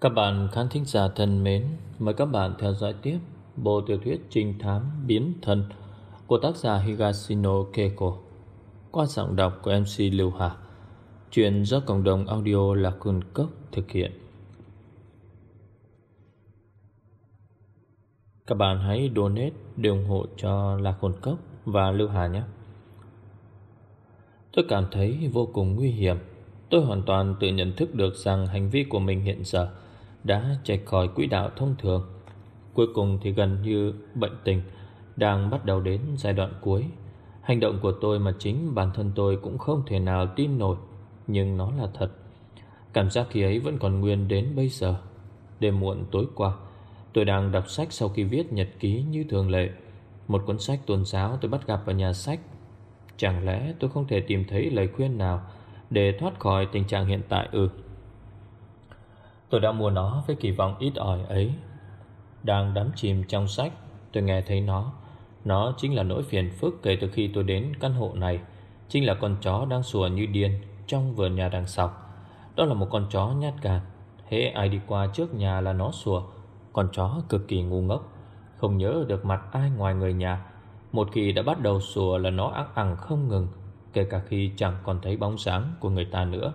Các bạn khán thính giả thân mến, mời các bạn theo dõi tiếp bộ tiểu thuyết trinh thám biến thân của tác giả Higashino Keiko qua giọng đọc của MC Lưu Hà. Chuyện do cộng đồng audio là cung cấp thực hiện. Các bạn hãy donate để ủng hộ cho Lạc Hồn Cốc và Lưu Hà nhé. Tôi cảm thấy vô cùng nguy hiểm. Tôi hoàn toàn tự nhận thức được rằng hành vi của mình hiện giờ đã chạy khỏi quỹ đạo thông thường. Cuối cùng thì gần như bệnh tình đang bắt đầu đến giai đoạn cuối. Hành động của tôi mà chính bản thân tôi cũng không thể nào tin nổi, nhưng nó là thật. Cảm giác khi ấy vẫn còn nguyên đến bây giờ. Đêm muộn tối qua, tôi đang đọc sách sau khi viết nhật ký như thường lệ. Một cuốn sách tôn giáo tôi bắt gặp ở nhà sách. Chẳng lẽ tôi không thể tìm thấy lời khuyên nào để thoát khỏi tình trạng hiện tại ư? Tôi đã mua nó với kỳ vọng ít ỏi ấy. Đang đắm chìm trong sách, Tôi nghe thấy nó. Nó chính là nỗi phiền phức kể từ khi tôi đến căn hộ này, Chính là con chó đang sủa như điên Trong vườn nhà đằng sọc Đó là một con chó nhát gan. Hễ ai đi qua trước nhà là nó sủa. Con chó cực kỳ ngu ngốc. Không nhớ được mặt ai ngoài người nhà. Một khi đã bắt đầu sủa là nó ác ẳng không ngừng, Kể cả khi chẳng còn thấy bóng dáng của người ta nữa.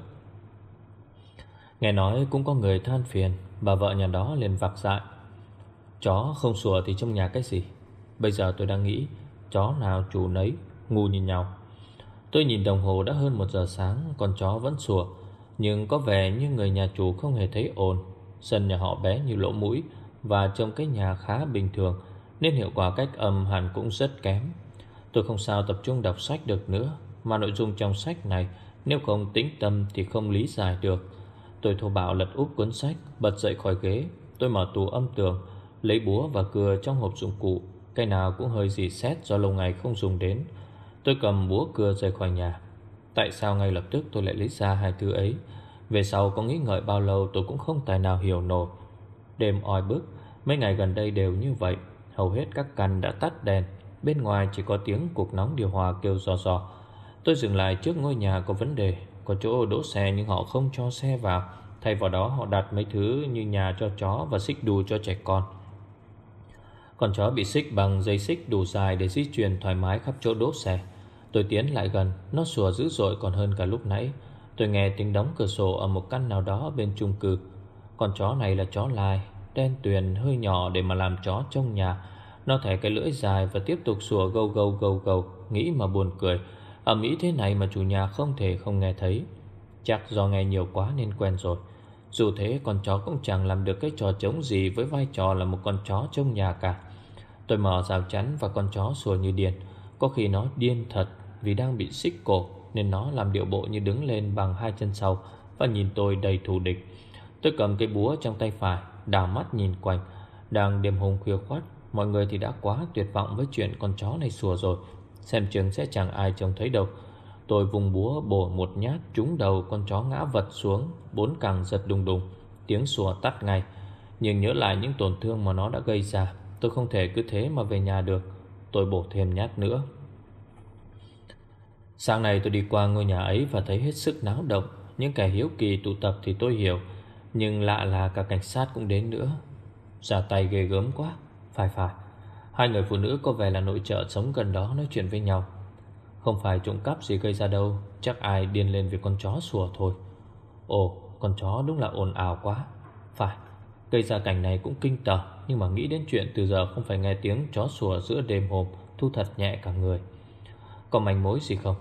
Nghe nói cũng có người than phiền, Bà vợ nhà đó liền vặc dại. Chó không sủa thì trong nhà cái gì? Bây giờ tôi đang nghĩ, Chó nào chủ nấy, Ngu như nhau. Tôi nhìn đồng hồ đã hơn một giờ sáng, Con chó vẫn sủa, Nhưng có vẻ như người nhà chủ không hề thấy ồn. Sân nhà họ bé như lỗ mũi Và trong cái nhà khá bình thường, Nên hiệu quả cách âm hẳn cũng rất kém. Tôi không sao tập trung đọc sách được nữa, Mà nội dung trong sách này, Nếu không tĩnh tâm thì không lý giải được. Tôi thô bạo lật úp cuốn sách, Bật dậy khỏi ghế. Tôi mở tủ âm tường, Lấy búa và cưa trong hộp dụng cụ. Cái nào cũng hơi dì xét do lâu ngày không dùng đến. Tôi cầm búa cưa rời khỏi nhà. Tại sao ngay lập tức tôi lại lấy ra hai thứ ấy? Về sau có nghĩ ngợi bao lâu tôi cũng không tài nào hiểu nổi. Đêm oi bức, Mấy ngày gần đây đều như vậy. Hầu hết các căn đã tắt đèn. Bên ngoài chỉ có tiếng cục nóng điều hòa kêu giò giò Tôi dừng lại trước ngôi nhà có vấn đề có chỗ đỗ xe nhưng họ không cho xe vào. Thay vào đó, họ đặt mấy thứ như nhà cho chó và xích đu cho trẻ con. Con chó bị xích bằng dây xích đủ dài để di chuyển thoải mái khắp chỗ đỗ xe. Tôi tiến lại gần, Nó sủa dữ dội còn hơn cả lúc nãy. Tôi nghe tiếng đóng cửa sổ ở một căn nào đó bên chung cư. Con chó này là chó lai, Đen tuyền, hơi nhỏ để mà làm chó trong nhà. Nó thẻ cái lưỡi dài và tiếp tục sủa gâu gâu gâu gâu, Nghĩ mà buồn cười ở Mỹ thế này mà chủ nhà không thể không nghe thấy. Chắc do nghe nhiều quá nên quen rồi. Dù thế, con chó cũng chẳng làm được cái trò chống gì Với vai trò là một con chó trong nhà cả. Tôi mở rào chắn và con chó sủa như điên. Có khi nó điên thật Vì đang bị xích cổ, Nên nó làm điệu bộ như đứng lên bằng hai chân sau Và nhìn tôi đầy thù địch. Tôi cầm cây búa trong tay phải Đào mắt nhìn quanh. Đang đêm hùng khuya khoát Mọi người thì đã quá tuyệt vọng với chuyện con chó này sủa rồi. Xem chừng sẽ chẳng ai trông thấy đâu. Tôi vùng búa bổ một nhát trúng đầu con chó ngã vật xuống, Bốn càng giật đùng đùng. Tiếng sủa tắt ngay. Nhưng nhớ lại những tổn thương mà nó đã gây ra, Tôi không thể cứ thế mà về nhà được. Tôi bổ thêm nhát nữa. Sáng nay tôi đi qua ngôi nhà ấy Và thấy hết sức náo động. Những kẻ hiếu kỳ tụ tập thì tôi hiểu, Nhưng lạ là cả cảnh sát cũng đến nữa. Giả tay ghê gớm quá. Phải phải. Hai người phụ nữ có vẻ là nội trợ sống gần đó nói chuyện với nhau. Không phải trộm cắp gì gây ra đâu, Chắc ai điên lên vì con chó sủa thôi. Ồ, con chó đúng là ồn ào quá. Phải, Gây ra cảnh này cũng kinh tởm, Nhưng mà nghĩ đến chuyện từ giờ không phải nghe tiếng chó sủa giữa đêm hôm, Thu thật nhẹ cả người. Có manh mối gì không?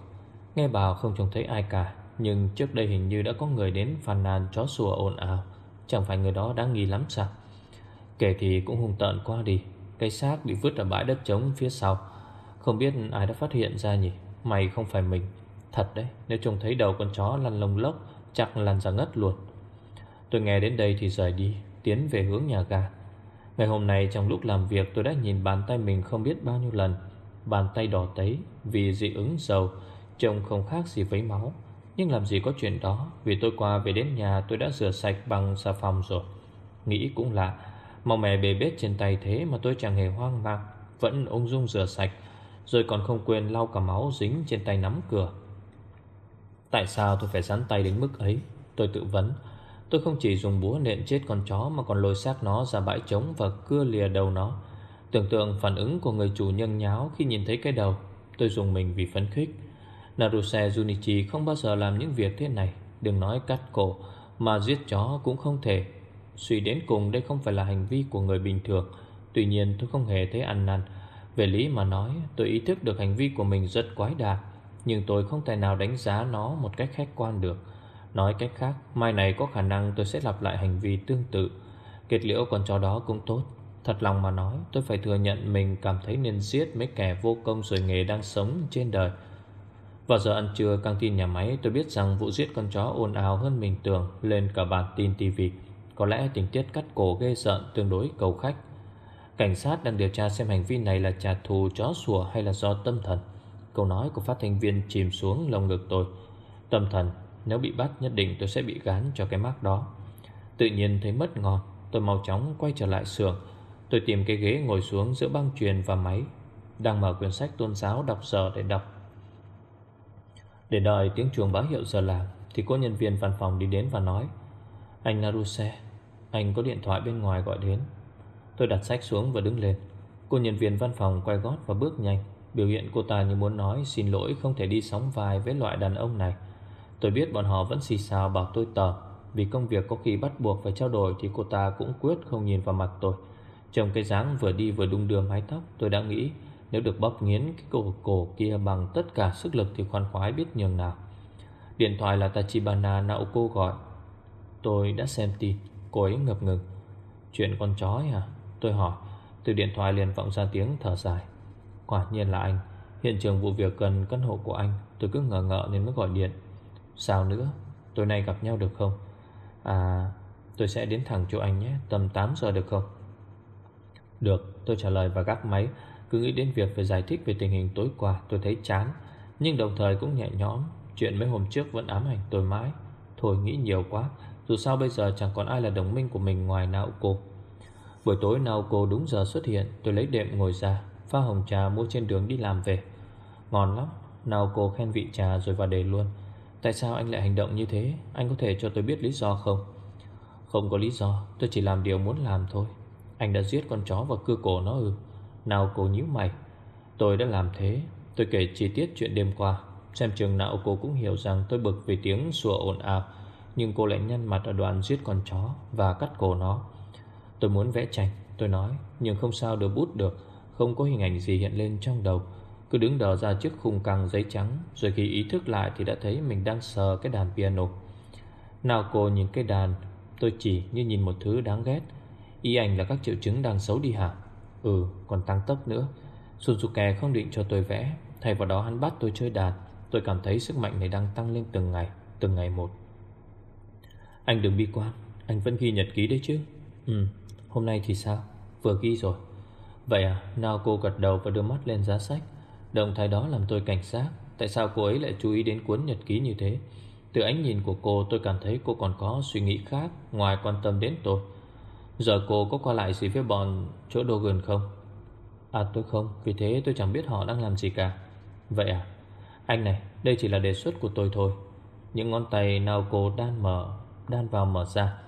Nghe bảo không trông thấy ai cả, Nhưng trước đây hình như đã có người đến phàn nàn chó sủa ồn ào. Chẳng phải người đó đáng nghi lắm sao? Kể thì cũng hung tợn quá đi. Cây xác bị vứt ở bãi đất trống phía sau. Không biết ai đã phát hiện ra nhỉ? Mày không phải mình. Thật đấy, Nếu trông thấy đầu con chó lăn lông lốc, Chắc lăn ra ngất luôn. Tôi nghe đến đây thì rời đi, Tiến về hướng nhà ga Ngày hôm nay trong lúc làm việc tôi đã nhìn bàn tay mình không biết bao nhiêu lần. Bàn tay đỏ tấy, Vì dị ứng dầu, Trông không khác gì với máu. Nhưng làm gì có chuyện đó, Vì tôi qua về đến nhà tôi đã rửa sạch bằng xà phòng rồi. Nghĩ cũng lạ Màu mè bề bết trên tay thế mà tôi chẳng hề hoang mang, Vẫn ung dung rửa sạch, Rồi còn không quên lau cả máu dính trên tay nắm cửa. Tại sao tôi phải sắn tay đến mức ấy? Tôi tự vấn. Tôi không chỉ dùng búa nện chết con chó Mà còn lôi xác nó ra bãi trống Và cưa lìa đầu nó. Tưởng tượng phản ứng của người chủ nhân nháo Khi nhìn thấy cái đầu, Tôi dùng mình vì phấn khích. Naruse Junichi không bao giờ làm những việc thế này, Đừng nói cắt cổ, Mà giết chó cũng không thể. Suy đến cùng đây không phải là hành vi của người bình thường. Tuy nhiên tôi không hề thấy ăn năn. Về lý mà nói, Tôi ý thức được hành vi của mình rất quái đà, Nhưng tôi không thể nào đánh giá nó một cách khách quan được. Nói cách khác, Mai này có khả năng tôi sẽ lặp lại hành vi tương tự. Kết liễu con chó đó cũng tốt. Thật lòng mà nói, Tôi phải thừa nhận mình cảm thấy nên giết Mấy kẻ vô công rồi nghề đang sống trên đời. Vào giờ ăn trưa, căng tin nhà máy, Tôi biết rằng vụ giết con chó ồn ào hơn mình tưởng, Lên cả bản tin tivi có lẽ tình tiết cắt cổ ghê sợ Tương đối cầu khách. Cảnh sát đang điều tra xem hành vi này là trả thù chó sủa hay là do tâm thần. Câu nói của phát thanh viên chìm xuống lồng ngực tôi. Tâm thần, Nếu bị bắt nhất định tôi sẽ bị gán cho cái mác đó. Tự nhiên thấy mất ngon Tôi mau chóng quay trở lại xưởng. Tôi tìm cái ghế ngồi xuống giữa băng truyền và máy, Đang mở quyển sách tôn giáo đọc giờ để đọc. Để đợi tiếng chuông báo hiệu giờ làm, Thì cô nhân viên văn phòng đi đến và nói anh Naruse, Anh có điện thoại bên ngoài gọi đến. Tôi đặt sách xuống và đứng lên. Cô nhân viên văn phòng quay gót và bước nhanh. Biểu hiện cô ta như muốn nói, Xin lỗi, không thể đi sóng vai với loại đàn ông này. Tôi biết bọn họ vẫn xì xào bảo tôi tờ. Vì công việc có khi bắt buộc phải trao đổi Thì cô ta cũng quyết không nhìn vào mặt tôi. Trong cái dáng vừa đi vừa đung đưa mái tóc, Tôi đã nghĩ, Nếu được bóp nghiến cái cổ cổ kia bằng tất cả sức lực Thì khoan khoái biết nhường nào. Điện thoại là Tachibana Naoko gọi. Tôi đã xem tin Cô ấy ngập ngừng. Chuyện con chó à Tôi hỏi. Từ điện thoại liền vọng ra tiếng thở dài. Quả nhiên là anh. Hiện trường vụ việc gần căn hộ của anh. Tôi cứ ngờ ngợ nên mới gọi điện. Sao nữa? Tối nay gặp nhau được không? À tôi sẽ đến thẳng chỗ anh nhé. Tầm 8 giờ được không? Được. Tôi trả lời và gác máy. Cứ nghĩ đến việc phải giải thích về tình hình tối qua, Tôi thấy chán. Nhưng đồng thời cũng nhẹ nhõm. Chuyện mấy hôm trước vẫn ám ảnh tôi mãi. Thôi nghĩ nhiều quá. Dù sao bây giờ chẳng còn ai là đồng minh của mình ngoài Naoko Buổi tối Naoko đúng giờ xuất hiện, Tôi lấy đệm ngồi ra, Pha hồng trà mua trên đường đi làm về. Ngon lắm Naoko khen vị trà rồi vào đề luôn. Tại sao anh lại hành động như thế? Anh có thể cho tôi biết lý do không? Không có lý do, Tôi chỉ làm điều muốn làm thôi. Anh đã giết con chó và cưa cổ nó ư? Naoko nhíu mày. Tôi đã làm thế, Tôi kể chi tiết chuyện đêm qua. Xem chừng Naoko cô cũng hiểu rằng tôi bực vì tiếng sủa ồn ào. Nhưng cô lại nhăn mặt ở đoạn giết con chó Và cắt cổ nó. Tôi muốn vẽ tranh, Tôi nói, Nhưng không sao được bút được. Không có hình ảnh gì hiện lên trong đầu. Cứ đứng đờ ra trước khung căng giấy trắng, Rồi khi ý thức lại thì đã thấy mình đang sờ cái đàn piano. Nào cô nhìn cái đàn, Tôi chỉ như nhìn một thứ đáng ghét. Ý ảnh là các triệu chứng đang xấu đi hả? Ừ còn tăng tốc nữa. Suzuki không định cho tôi vẽ. Thay vào đó hắn bắt tôi chơi đàn. Tôi cảm thấy sức mạnh này đang tăng lên từng ngày Từng ngày một. Anh đừng bi quan, Anh vẫn ghi nhật ký đấy chứ. Ừ Hôm nay thì sao? Vừa ghi rồi. Vậy à Nào cô gật đầu và đưa mắt lên giá sách. Động thái đó làm tôi cảnh giác. Tại sao cô ấy lại chú ý đến cuốn nhật ký như thế? Từ ánh nhìn của cô, tôi cảm thấy cô còn có suy nghĩ khác Ngoài quan tâm đến tôi. Giờ cô có qua lại gì với bọn chỗ Dogan không? À tôi không. Vì thế tôi chẳng biết họ đang làm gì cả. Vậy à Anh này, đây chỉ là đề xuất của tôi thôi. Những ngón tay nào cô đan mở Đan vào mở ra.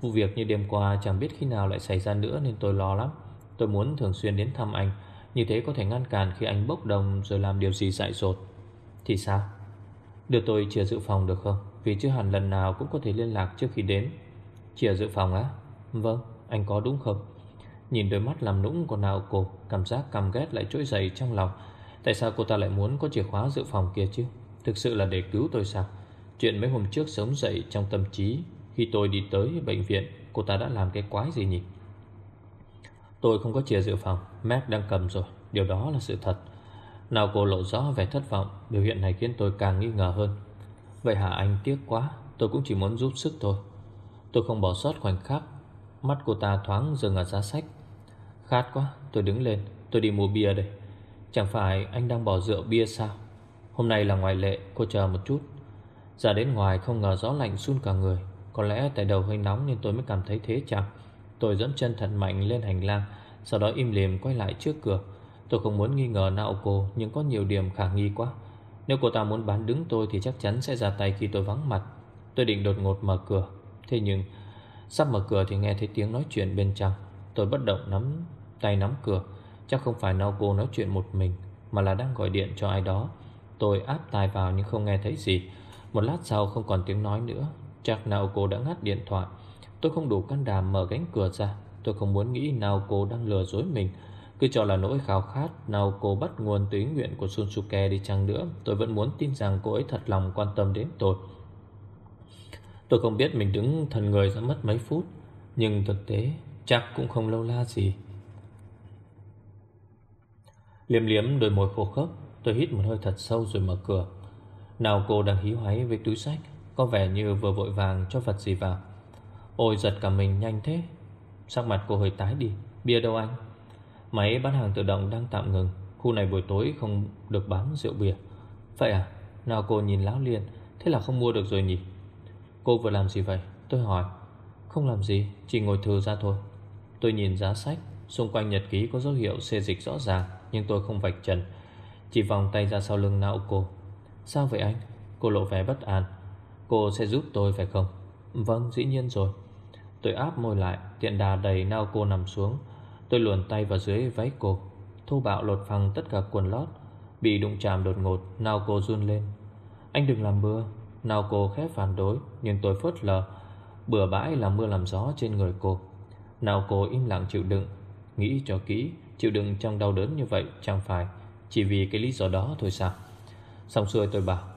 Vụ việc như đêm qua chẳng biết khi nào lại xảy ra nữa Nên tôi lo lắm. Tôi muốn thường xuyên đến thăm anh. Như thế có thể ngăn cản khi anh bốc đồng Rồi làm điều gì dại dột. Thì sao? Đưa tôi chìa dự phòng được không? Vì chưa hẳn lần nào cũng có thể liên lạc trước khi đến. Chìa dự phòng á? Vâng anh có đúng không? Nhìn đôi mắt làm nũng của nào cô, Cảm giác căm ghét lại trỗi dậy trong lòng. Tại sao cô ta lại muốn có chìa khóa dự phòng kia chứ? Thực sự là để cứu tôi sao? Chuyện mấy hôm trước sống dậy trong tâm trí, Khi tôi đi tới bệnh viện, Cô ta đã làm cái quái gì nhỉ? Tôi không có chìa dự phòng, Mac đang cầm rồi, Điều đó là sự thật. Nào cô lộ rõ vẻ thất vọng, Biểu hiện này khiến tôi càng nghi ngờ hơn. Vậy hả anh, tiếc quá, Tôi cũng chỉ muốn giúp sức thôi. Tôi không bỏ sót khoảnh khắc, Mắt cô ta thoáng dừng ở giá sách. Khát quá, tôi đứng lên, Tôi đi mua bia đây. Chẳng phải anh đang bỏ rượu bia sao? Hôm nay là ngoại lệ, cô chờ một chút. Ra đến ngoài không ngờ gió lạnh sun cả người. Có lẽ tại đầu hơi nóng nên tôi mới cảm thấy thế chẳng Tôi dẫn chân thật mạnh lên hành lang, Sau đó im lìm quay lại trước cửa. Tôi không muốn nghi ngờ nạo cô, Nhưng có nhiều điểm khả nghi quá. Nếu cô ta muốn bán đứng tôi thì chắc chắn sẽ ra tay khi tôi vắng mặt. Tôi định đột ngột mở cửa. Thế nhưng, Sắp mở cửa thì nghe thấy tiếng nói chuyện bên trong. Tôi bất động nắm tay nắm cửa. Chắc không phải Naoko nói chuyện một mình, Mà là đang gọi điện cho ai đó. Tôi áp tai vào nhưng không nghe thấy gì. Một lát sau không còn tiếng nói nữa. Chắc Naoko đã ngắt điện thoại. Tôi không đủ can đảm mở cánh cửa ra. Tôi không muốn nghĩ Naoko đang lừa dối mình. Cứ cho là nỗi khao khát Naoko bắt nguồn từ ý nguyện của Sunsuke đi chăng nữa, Tôi vẫn muốn tin rằng cô ấy thật lòng quan tâm đến tôi. Tôi không biết mình đứng thần người ra mất mấy phút, Nhưng thực tế chắc cũng không lâu la gì. Liếm liếm đôi môi khô khốc, Tôi hít một hơi thật sâu rồi mở cửa. Nào cô đang hí hoáy với túi sách, Có vẻ như vừa vội vàng cho vật gì vào. Ôi, giật cả mình nhanh thế. Sắc mặt cô hơi tái đi. Bia đâu anh? Máy bán hàng tự động đang tạm ngừng. Khu này buổi tối không được bán rượu bia. Vậy à? Nào cô nhìn láo liền Thế là không mua được rồi nhỉ? Cô vừa làm gì vậy? Tôi hỏi. Không làm gì, Chỉ ngồi thư ra thôi. Tôi nhìn giá sách. Xung quanh nhật ký có dấu hiệu xê dịch rõ ràng, Nhưng tôi không vạch trần. Chỉ vòng tay ra sau lưng não cô. Sao vậy anh? Cô lộ vẻ bất an. Cô sẽ giúp tôi phải không? Vâng dĩ nhiên rồi. Tôi áp môi lại, Tiện đà đầy nao cô nằm xuống. Tôi luồn tay vào dưới váy cô. Thô bạo lột phăng tất cả quần lót. Bị đụng chạm đột ngột, nao cô run lên. Anh đừng làm mưa Nào cô khép phản đối, Nhưng tôi phớt lờ. Bừa bãi là mưa làm gió trên người cô. Nào cô im lặng chịu đựng. Nghĩ cho kỹ, Chịu đựng trong đau đớn như vậy chẳng phải Chỉ vì cái lý do đó thôi sao? Xong xuôi tôi bảo,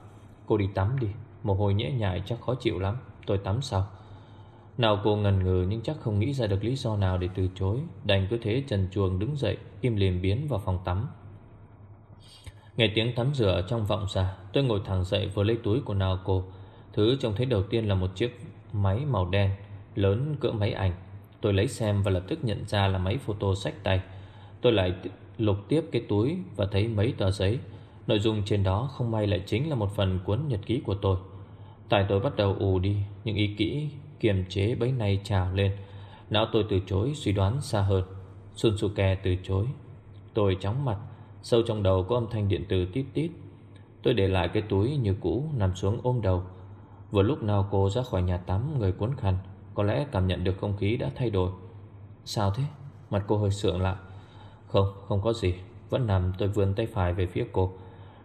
Cô đi tắm đi, Mồ hôi nhễ nhại chắc khó chịu lắm, Tôi tắm sau. Nào cô ngần ngừ nhưng chắc không nghĩ ra được lý do nào để từ chối, Đành cứ thế trần chuồng đứng dậy, Im liềm biến vào phòng tắm. Nghe tiếng tắm rửa trong vọng ra, Tôi ngồi thẳng dậy vừa lấy túi của nào cô. Thứ trông thấy đầu tiên là một chiếc máy màu đen, Lớn cỡ máy ảnh. Tôi lấy xem và lập tức nhận ra là máy photo sách tay. Tôi lại lục tiếp cái túi Và thấy mấy tờ giấy. Nội dung trên đó không may lại chính là một phần cuốn nhật ký của tôi. Tại tôi bắt đầu ù đi những ý kỹ kiềm chế bấy nay trào lên. Não tôi từ chối suy đoán xa hơn. Sunsuke từ chối. Tôi chóng mặt. Sâu trong đầu có âm thanh điện tử tít tít. Tôi để lại cái túi như cũ Nằm xuống ôm đầu. Vừa lúc nào cô ra khỏi nhà tắm Người cuốn khăn. Có lẽ cảm nhận được không khí đã thay đổi. Sao thế? Mặt cô hơi sượng lại Không, không có gì. Vẫn nằm tôi vươn tay phải về phía cô.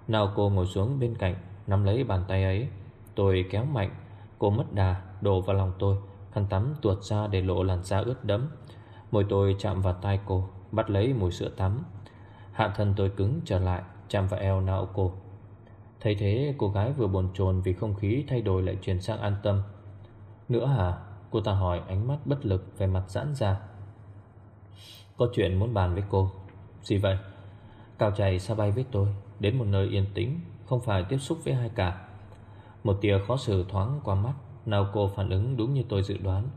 Nào cô ngồi xuống bên cạnh, Nắm lấy bàn tay ấy. Tôi kéo mạnh, Cô mất đà, đổ vào lòng tôi, Khăn tắm tuột ra để lộ làn da ướt đẫm. Môi tôi chạm vào tay cô, Bắt lấy mùi sữa tắm. Hạ thân tôi cứng trở lại, Chạm vào eo não cô. Thấy thế, cô gái vừa bồn chồn Vì không khí thay đổi lại chuyển sang an tâm. Nữa hả? Cô ta hỏi, ánh mắt bất lực Về mặt giãn ra. Có chuyện muốn bàn với cô. Gì vậy? Cao chạy xa bay với tôi? Đến một nơi yên tĩnh, Không phải tiếp xúc với ai cả. Một tia khó xử thoáng qua mắt, nào cô phản ứng đúng như tôi dự đoán.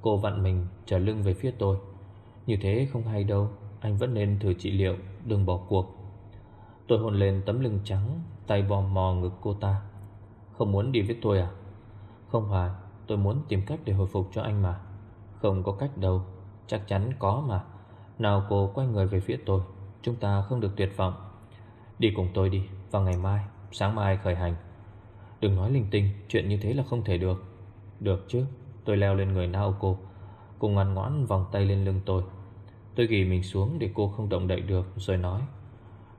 Cô vặn mình, trở lưng về phía tôi. Như thế không hay đâu, Anh vẫn nên thử trị liệu, Đừng bỏ cuộc. Tôi hôn lên tấm lưng trắng, Tay vò mò ngực cô ta. Không muốn đi với tôi à? Không phải, tôi muốn tìm cách để hồi phục cho anh mà. Không có cách đâu, Chắc chắn có mà. Nào cô quay người về phía tôi, Chúng ta không được tuyệt vọng. Đi cùng tôi đi, Vào ngày mai, Sáng mai khởi hành. Đừng nói linh tinh, Chuyện như thế là không thể được. Được chứ, Tôi leo lên người Naoko Cô ngoan ngoãn vòng tay lên lưng tôi. Tôi ghi mình xuống để cô không động đậy được, Rồi nói,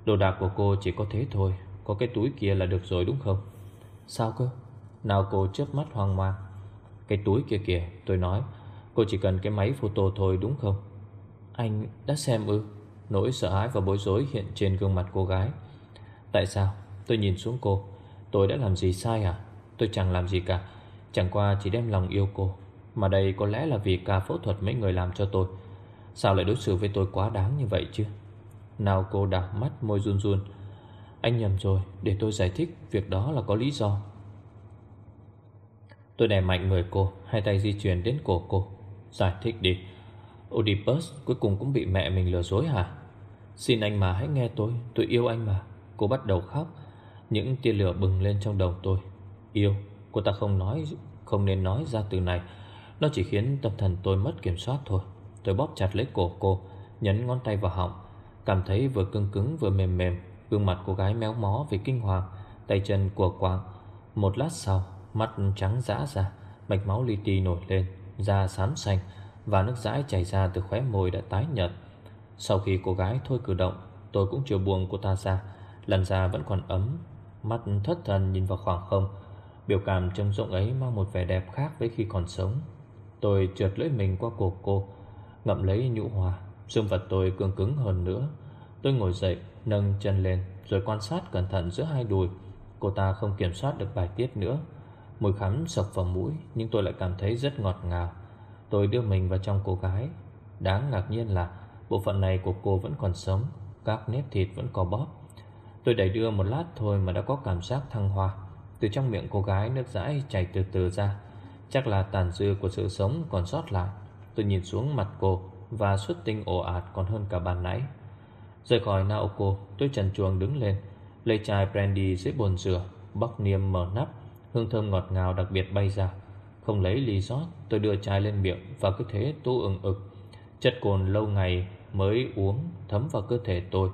Đồ đạc của cô chỉ có thế thôi, Có cái túi kia là được rồi đúng không? Sao cơ? Naoko chớp mắt hoang mang. Cái túi kia kìa, tôi nói, Cô chỉ cần cái máy photo thôi đúng không? Anh đã xem ư? Nỗi sợ hãi và bối rối hiện trên gương mặt cô gái. Tại sao? Tôi nhìn xuống cô. Tôi đã làm gì sai à? Tôi chẳng làm gì cả. Chẳng qua chỉ đem lòng yêu cô. Mà đây có lẽ là vì ca phẫu thuật mấy người làm cho tôi. Sao lại đối xử với tôi quá đáng như vậy chứ? Nào cô đảo mắt môi run run. Anh nhầm rồi, Để tôi giải thích, Việc đó là có lý do. Tôi đè mạnh người cô, Hai tay di chuyển đến cổ cô. Giải thích đi. Oedipus cuối cùng cũng bị mẹ mình lừa dối hả? Xin anh mà hãy nghe tôi Tôi yêu anh mà. Cô bắt đầu khóc. Những tia lửa bừng lên trong đầu tôi. Yêu, Cô ta không nói, Không nên nói ra từ này. Nó chỉ khiến tâm thần tôi mất kiểm soát thôi. Tôi bóp chặt lấy cổ cô, Nhấn ngón tay vào họng. Cảm thấy vừa cứng cứng vừa mềm mềm, Gương mặt cô gái méo mó vì kinh hoàng, Tay chân của quạng. Một lát sau, Mắt trắng dã ra, Mạch máu li ti nổi lên, Da xám xanh Và nước dãi chảy ra từ khóe môi đã tái nhợt. Sau khi cô gái thôi cử động, Tôi cũng chưa buông cô ta ra. Lần da vẫn còn ấm, Mắt thất thần nhìn vào khoảng không. Biểu cảm trông rộng ấy mang một vẻ đẹp khác với khi còn sống. Tôi trượt lưỡi mình qua cổ cô, Ngậm lấy nhũ hòa xương vật tôi cương cứng hơn nữa. Tôi ngồi dậy, nâng chân lên, Rồi quan sát cẩn thận giữa hai đùi. Cô ta không kiểm soát được bài tiết nữa. Mùi khắm sộc vào mũi, Nhưng tôi lại cảm thấy rất ngọt ngào. Tôi đưa mình vào trong cô gái. Đáng ngạc nhiên là Bộ phận này của cô vẫn còn sống, Các nếp thịt vẫn có bóp. Tôi đẩy đưa một lát thôi mà đã có cảm giác thăng hoa. Từ trong miệng cô gái nước dãi chảy từ từ ra. Chắc là tàn dư của sự sống còn sót lại. Tôi nhìn xuống mặt cô Và xuất tinh ồ ạt còn hơn cả bàn nãy. Rời khỏi Naoko Tôi trần chuồng đứng lên, Lấy chai brandy dưới bồn rửa, Bóc niêm mở nắp, Hương thơm ngọt ngào đặc biệt bay ra. Không lấy ly rót Tôi đưa chai lên miệng Và cứ thế tu ừng ực. Chất cồn lâu ngày mới uống Thấm vào cơ thể tôi,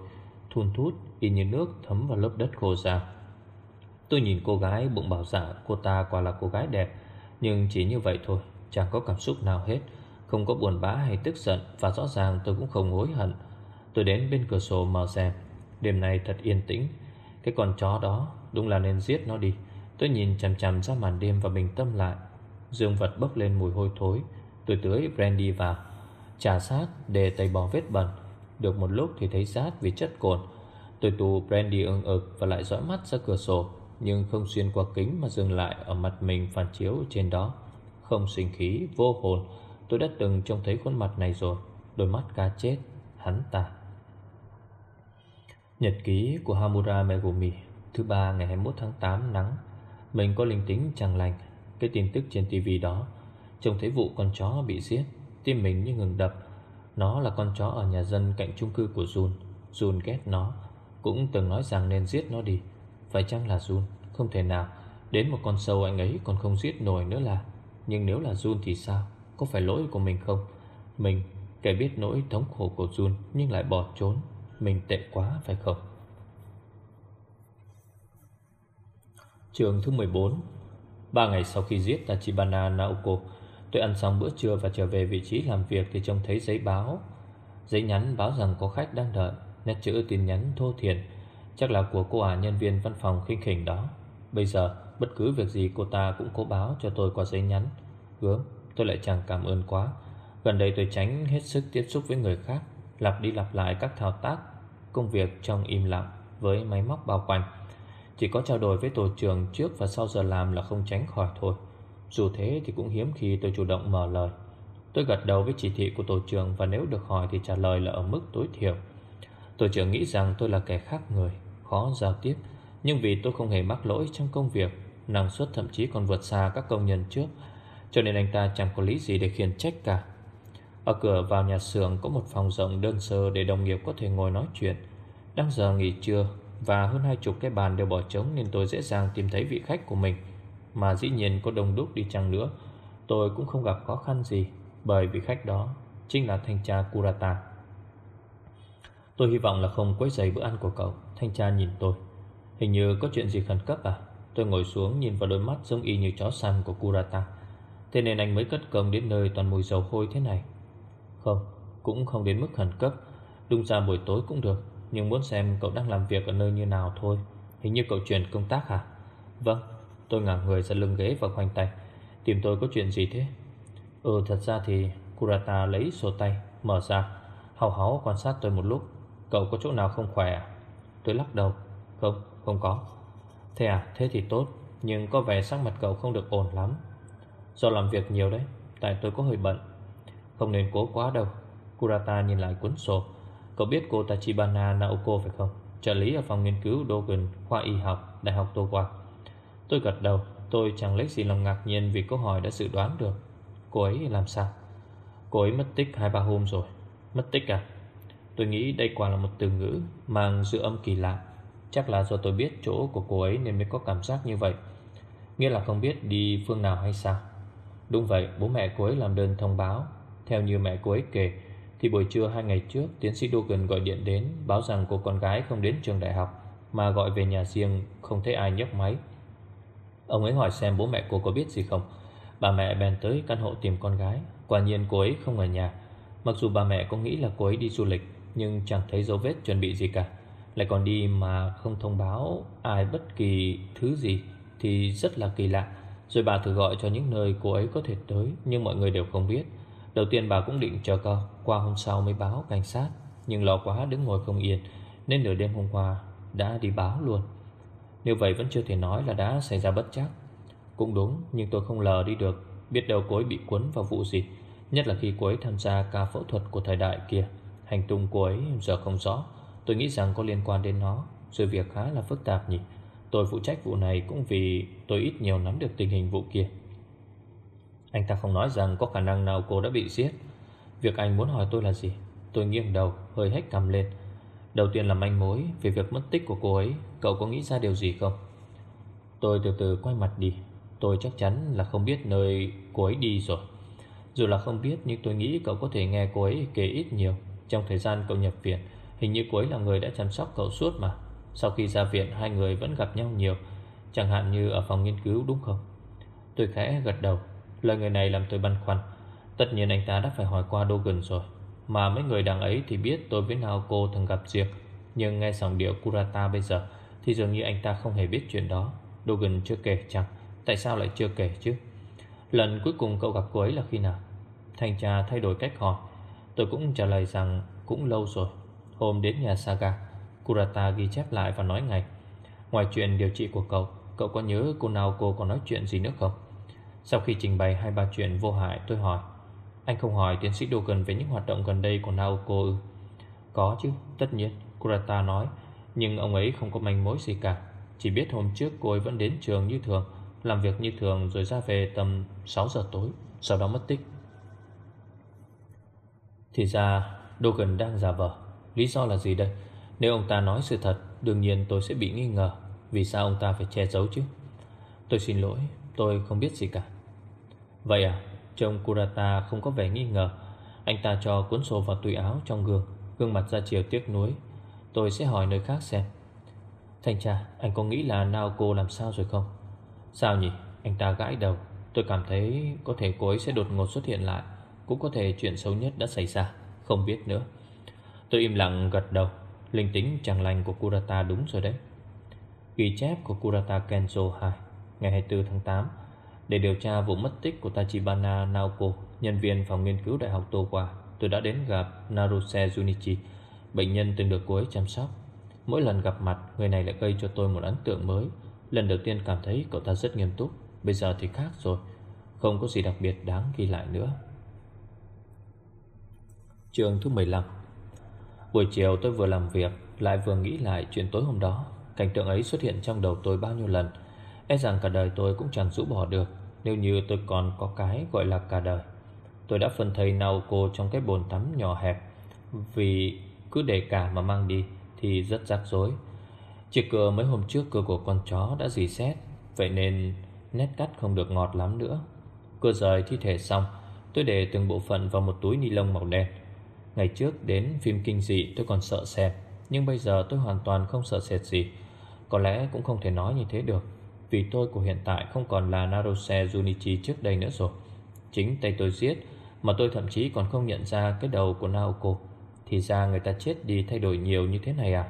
Thun thút y như nước thấm vào lớp đất khô ra. Tôi nhìn cô gái bụng bảo dạ Cô ta quả là cô gái đẹp, Nhưng chỉ như vậy thôi, Chẳng có cảm xúc nào hết. Không có buồn bã hay tức giận, Và rõ ràng tôi cũng không hối hận. Tôi đến bên cửa sổ mở rèm Đêm nay thật yên tĩnh. Cái con chó đó, đúng là nên giết nó đi. Tôi nhìn chằm chằm ra màn đêm và bình tâm lại. Dương vật bốc lên mùi hôi thối. Tôi tưới brandy vào. Trà sát để tẩy bỏ vết bẩn. Được một lúc thì thấy rát vì chất cồn. Tôi tù brandy ưng ực Và lại dõi mắt ra cửa sổ Nhưng không xuyên qua kính mà dừng lại Ở mặt mình phản chiếu trên đó. Không sinh khí, vô hồn Tôi đã từng trông thấy khuôn mặt này rồi. Đôi mắt cá chết, hắn ta. Nhật ký của Hamura Megumi Thứ ba ngày 21 tháng 8 nắng. Mình có linh tính chẳng lành. Cái tin tức trên tivi đó Trông thấy vụ con chó bị giết Tim mình như ngừng đập. Nó là con chó ở nhà dân cạnh chung cư của Jun. Jun ghét nó. Cũng từng nói rằng nên giết nó đi. Phải chăng là Jun? Không thể nào. Đến một con sâu anh ấy còn không giết nổi nữa là. Nhưng nếu là Jun thì sao? Có phải lỗi của mình không? Mình, kẻ biết nỗi thống khổ của Jun Nhưng lại bỏ trốn. Mình tệ quá, phải không? Trường thứ 14 Ba ngày sau khi giết Tachibana Naoko, Tôi ăn xong bữa trưa và trở về vị trí làm việc Thì trông thấy giấy báo. Giấy nhắn báo rằng có khách đang đợi. Nét chữ tin nhắn thô thiển. Chắc là của cô ả nhân viên văn phòng khinh khỉnh đó. Bây giờ, bất cứ việc gì cô ta cũng cố báo cho tôi qua giấy nhắn. Gớm tôi lại chẳng cảm ơn quá. Gần đây tôi tránh hết sức tiếp xúc với người khác, Lặp đi lặp lại các thao tác, Công việc trong im lặng Với máy móc bao quanh. Chỉ có trao đổi với tổ trưởng trước và sau giờ làm là không tránh khỏi thôi. Dù thế thì cũng hiếm khi tôi chủ động mở lời. Tôi gật đầu với chỉ thị của tổ trưởng Và nếu được hỏi thì trả lời là ở mức tối thiểu. Tôi chưa nghĩ rằng tôi là kẻ khác người, Khó giao tiếp. Nhưng vì tôi không hề mắc lỗi trong công việc, Năng suất thậm chí còn vượt xa các công nhân trước, Cho nên anh ta chẳng có lý gì để khiển trách cả. Ở cửa vào nhà xưởng có một phòng rộng đơn sơ Để đồng nghiệp có thể ngồi nói chuyện. Đang giờ nghỉ trưa Và hơn hai chục cái bàn đều bỏ trống Nên tôi dễ dàng tìm thấy vị khách của mình. Mà dĩ nhiên có đông đúc đi chăng nữa, Tôi cũng không gặp khó khăn gì Bởi vị khách đó Chính là thanh tra Kurata. Tôi hy vọng là không quấy rầy bữa ăn của cậu. Thanh tra nhìn tôi. Hình như có chuyện gì khẩn cấp à? Tôi ngồi xuống nhìn vào đôi mắt giống y như chó săn của Kurata. Thế nên anh mới cất công đến nơi toàn mùi dầu hôi thế này. Không, cũng không đến mức khẩn cấp. Đúng ra buổi tối cũng được Nhưng muốn xem cậu đang làm việc ở nơi như nào thôi. Hình như cậu chuyển công tác hả? Vâng, tôi ngả người ra lưng ghế và khoanh tay. Tìm tôi có chuyện gì thế? Ừ thật ra thì Kurata lấy sổ tay Mở ra Hào háo quan sát tôi một lúc. Cậu có chỗ nào không khỏe à? Tôi lắc đầu. Không, không có. Thế à, thế thì tốt Nhưng có vẻ sắc mặt cậu không được ổn lắm. Do làm việc nhiều đấy Tại tôi có hơi bận. Không nên cố quá đâu. Kurata nhìn lại cuốn sổ. Cậu biết cô Tachibana Naoko phải không? Trợ lý ở phòng nghiên cứu Dogen Khoa y học Đại học Towa Tôi gật đầu. Tôi chẳng lấy gì lòng ngạc nhiên vì câu hỏi đã dự đoán được. Cô ấy làm sao? Cô ấy mất tích hai ba hôm rồi. Mất tích à? Tôi nghĩ đây quả là một từ ngữ Mang dư âm kỳ lạ. Chắc là do tôi biết chỗ của cô ấy Nên mới có cảm giác như vậy. Nghĩa là không biết đi phương nào hay sao? Đúng vậy, bố mẹ cô ấy làm đơn thông báo. Theo như mẹ cô ấy kể, Thì buổi trưa hai ngày trước, Tiến sĩ Dugan gọi điện đến, Báo rằng cô con gái không đến trường đại học, Mà gọi về nhà riêng, Không thấy ai nhấc máy. Ông ấy hỏi xem bố mẹ cô có biết gì không? Bà mẹ bèn tới căn hộ tìm con gái. Quả nhiên cô ấy không ở nhà. Mặc dù bà mẹ có nghĩ là cô ấy đi du lịch nhưng chẳng thấy dấu vết chuẩn bị gì cả. Lại còn đi mà không thông báo ai bất kỳ thứ gì Thì rất là kỳ lạ. Rồi bà thử gọi cho những nơi cô ấy có thể tới, Nhưng mọi người đều không biết. Đầu tiên bà cũng định chờ cơ Qua hôm sau mới báo cảnh sát. Nhưng lo quá, đứng ngồi không yên, Nên nửa đêm hôm qua đã đi báo luôn. Nếu vậy vẫn chưa thể nói là đã xảy ra bất chắc. Cũng đúng, Nhưng tôi không lờ đi được. Biết đâu cô ấy bị cuốn vào vụ gì, Nhất là khi cô ấy tham gia ca phẫu thuật của thời đại kia. Hành tung của ấy giờ không rõ. Tôi nghĩ rằng có liên quan đến nó. Sự việc khá là phức tạp nhỉ. Tôi phụ trách vụ này cũng vì tôi ít nhiều nắm được tình hình vụ kia. Anh ta không nói rằng có khả năng nào cô đã bị giết. Việc anh muốn hỏi tôi là gì? Tôi nghiêng đầu, hơi hét cầm lên. Đầu tiên là manh mối về việc mất tích của cô ấy. Cậu có nghĩ ra điều gì không? Tôi từ từ quay mặt đi. Tôi chắc chắn là không biết nơi cô ấy đi rồi. Dù là không biết, nhưng tôi nghĩ cậu có thể nghe cô ấy kể ít nhiều. Trong thời gian cậu nhập viện, Hình như cô ấy là người đã chăm sóc cậu suốt mà. Sau khi ra viện, hai người vẫn gặp nhau nhiều. Chẳng hạn như ở phòng nghiên cứu, đúng không? Tôi khẽ gật đầu. Lời người này làm tôi băn khoăn. Tất nhiên anh ta đã phải hỏi qua Dogan rồi. Mà mấy người đàn ấy thì biết tôi với Naoko thường gặp riêng. Nhưng nghe giọng điệu Kurata bây giờ, Thì dường như anh ta không hề biết chuyện đó. Dogan chưa kể chẳng Tại sao lại chưa kể chứ? Lần cuối cùng cậu gặp cô ấy là khi nào? Thanh tra thay đổi cách hỏi Tôi cũng trả lời rằng cũng lâu rồi Hôm đến nhà Saga Kurata ghi chép lại và nói ngay Ngoài chuyện điều trị của cậu Cậu có nhớ cô nào cô có nói chuyện gì nữa không? Sau khi trình bày hai ba chuyện vô hại tôi hỏi Anh không hỏi tiến sĩ Dogan về những hoạt động gần đây của Naoko ư? Có chứ, tất nhiên Kurata nói Nhưng ông ấy không có manh mối gì cả. Chỉ biết hôm trước cô ấy vẫn đến trường như thường làm việc như thường rồi ra về tầm 6 giờ tối Sau đó mất tích. Thì ra Dogan đang giả vờ. Lý do là gì đây? Nếu ông ta nói sự thật, Đương nhiên tôi sẽ bị nghi ngờ. Vì sao ông ta phải che giấu chứ? Tôi xin lỗi, Tôi không biết gì cả. Vậy à? Trông Kurata không có vẻ nghi ngờ. Anh ta cho cuốn sổ vào túi áo trong gương Gương mặt ra chiều tiếc nuối. Tôi sẽ hỏi nơi khác xem. Thanh tra, Anh có nghĩ là Naoko làm sao rồi không? Sao nhỉ? Anh ta gãi đầu. Tôi cảm thấy có thể cô ấy sẽ đột ngột xuất hiện lại. Cũng có thể chuyện xấu nhất đã xảy ra, Không biết nữa. Tôi im lặng gật đầu, Linh tính chẳng lành của Kurata đúng rồi đấy. Ghi chép của Kurata Kenzo 2 Ngày 24 tháng 8 Để điều tra vụ mất tích của Tachibana Naoko, Nhân viên phòng nghiên cứu Đại học Towa. Tôi đã đến gặp Naruse Junichi, Bệnh nhân từng được cô ấy chăm sóc. Mỗi lần gặp mặt, Người này lại gây cho tôi một ấn tượng mới. Lần đầu tiên cảm thấy cậu ta rất nghiêm túc, Bây giờ thì khác rồi. Không có gì đặc biệt đáng ghi lại nữa. Trường thứ 15 Buổi chiều tôi vừa làm việc, Lại vừa nghĩ lại chuyện tối hôm đó. Cảnh tượng ấy xuất hiện trong đầu tôi bao nhiêu lần. E rằng cả đời tôi cũng chẳng rũ bỏ được, Nếu như tôi còn có cái gọi là cả đời. Tôi đã phân thầy Naoko trong cái bồn tắm nhỏ hẹp. Vì cứ để cả mà mang đi Thì rất rắc rối. Chiếc cửa mấy hôm trước cửa của con chó đã dì xét, Vậy nên nét cắt không được ngọt lắm nữa. Cửa rời thi thể xong, Tôi để từng bộ phận vào một túi ni lông màu đen. Ngày trước đến phim kinh dị tôi còn sợ xem Nhưng bây giờ tôi hoàn toàn không sợ sệt gì. Có lẽ cũng không thể nói như thế được, Vì tôi của hiện tại không còn là Naruse Junichi trước đây nữa rồi. Chính tay tôi giết, Mà tôi thậm chí còn không nhận ra cái đầu của Naoko. Thì ra người ta chết đi thay đổi nhiều như thế này à?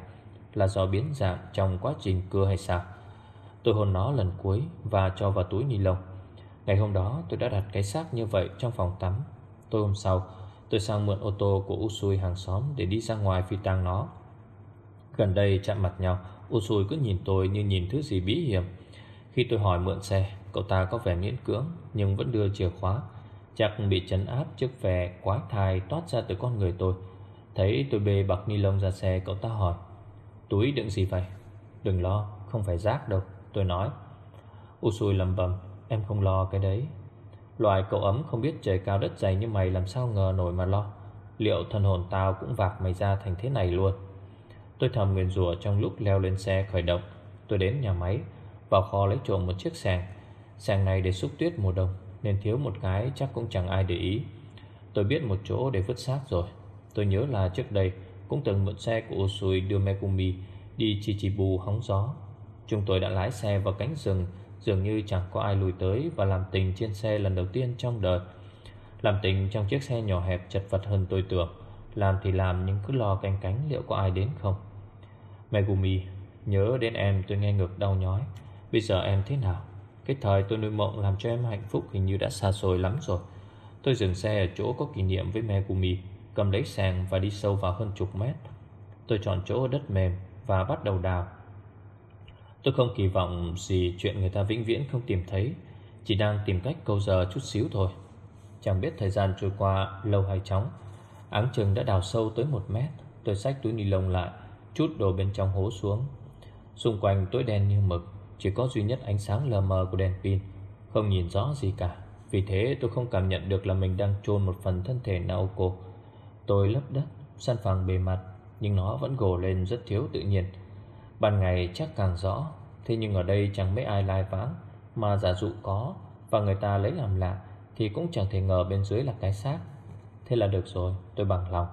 Là do biến dạng trong quá trình cưa hay sao? Tôi hôn nó lần cuối Và cho vào túi ni lông. Ngày hôm đó tôi đã đặt cái xác như vậy Trong phòng tắm. Tôi hôm sau tôi sang mượn ô tô của Usui hàng xóm Để đi ra ngoài phi tang nó. Gần đây chạm mặt nhau, Usui cứ nhìn tôi như nhìn thứ gì bí hiểm. Khi tôi hỏi mượn xe, Cậu ta có vẻ miễn cưỡng, Nhưng vẫn đưa chìa khóa. Chắc bị chấn áp trước vẻ quái thai toát ra từ con người tôi. Thấy tôi bê bọc ni lông ra xe, Cậu ta hỏi, Túi đựng gì vậy? Đừng lo, không phải rác đâu, Tôi nói. Usui lầm bầm Em không lo cái đấy. Loài cậu ấm không biết trời cao đất dày như mày Làm sao ngờ nổi mà lo. Liệu thần hồn tao cũng vạc mày ra thành thế này luôn? Tôi thầm nguyền rủa trong lúc leo lên xe khởi động. Tôi đến nhà máy, Vào kho lấy trộm một chiếc sàng. Sàng này để xúc tuyết mùa đông, Nên thiếu một cái chắc cũng chẳng ai để ý. Tôi biết một chỗ để vứt xác rồi. Tôi nhớ là trước đây cũng từng mượn xe của Usui đưa Megumi đi Chichibu hóng gió. Chúng tôi đã lái xe vào cánh rừng Dường như chẳng có ai lùi tới Và làm tình trên xe lần đầu tiên trong đời. Làm tình trong chiếc xe nhỏ hẹp chật vật hơn tôi tưởng, Làm thì làm nhưng cứ lo canh cánh liệu có ai đến không. Megumi Nhớ đến em tôi nghe ngực đau nhói. Bây giờ em thế nào? Cái thời tôi nuôi mộng làm cho em hạnh phúc Hình như đã xa xôi lắm rồi. Tôi dừng xe ở chỗ có kỷ niệm với Megumi Cầm lấy sàng và đi sâu vào hơn chục mét. Tôi chọn chỗ đất mềm Và bắt đầu đào. Tôi không kỳ vọng gì chuyện người ta vĩnh viễn không tìm thấy Chỉ đang tìm cách câu giờ chút xíu thôi. Chẳng biết thời gian trôi qua lâu hay chóng Áng chừng đã đào sâu tới một mét. Tôi xách túi ni lông lại Chút đồ bên trong hố xuống. Xung quanh tối đen như mực Chỉ có duy nhất ánh sáng lờ mờ của đèn pin Không nhìn rõ gì cả. Vì thế tôi không cảm nhận được là mình đang chôn một phần thân thể Naoko Tôi lấp đất, săn phẳng bề mặt Nhưng nó vẫn gồ lên rất thiếu tự nhiên. Ban ngày chắc càng rõ Thế nhưng ở đây chẳng mấy ai lai vãng Mà giả dụ có Và người ta lấy làm lạ Thì cũng chẳng thể ngờ bên dưới là cái xác. Thế là được rồi, tôi bằng lòng.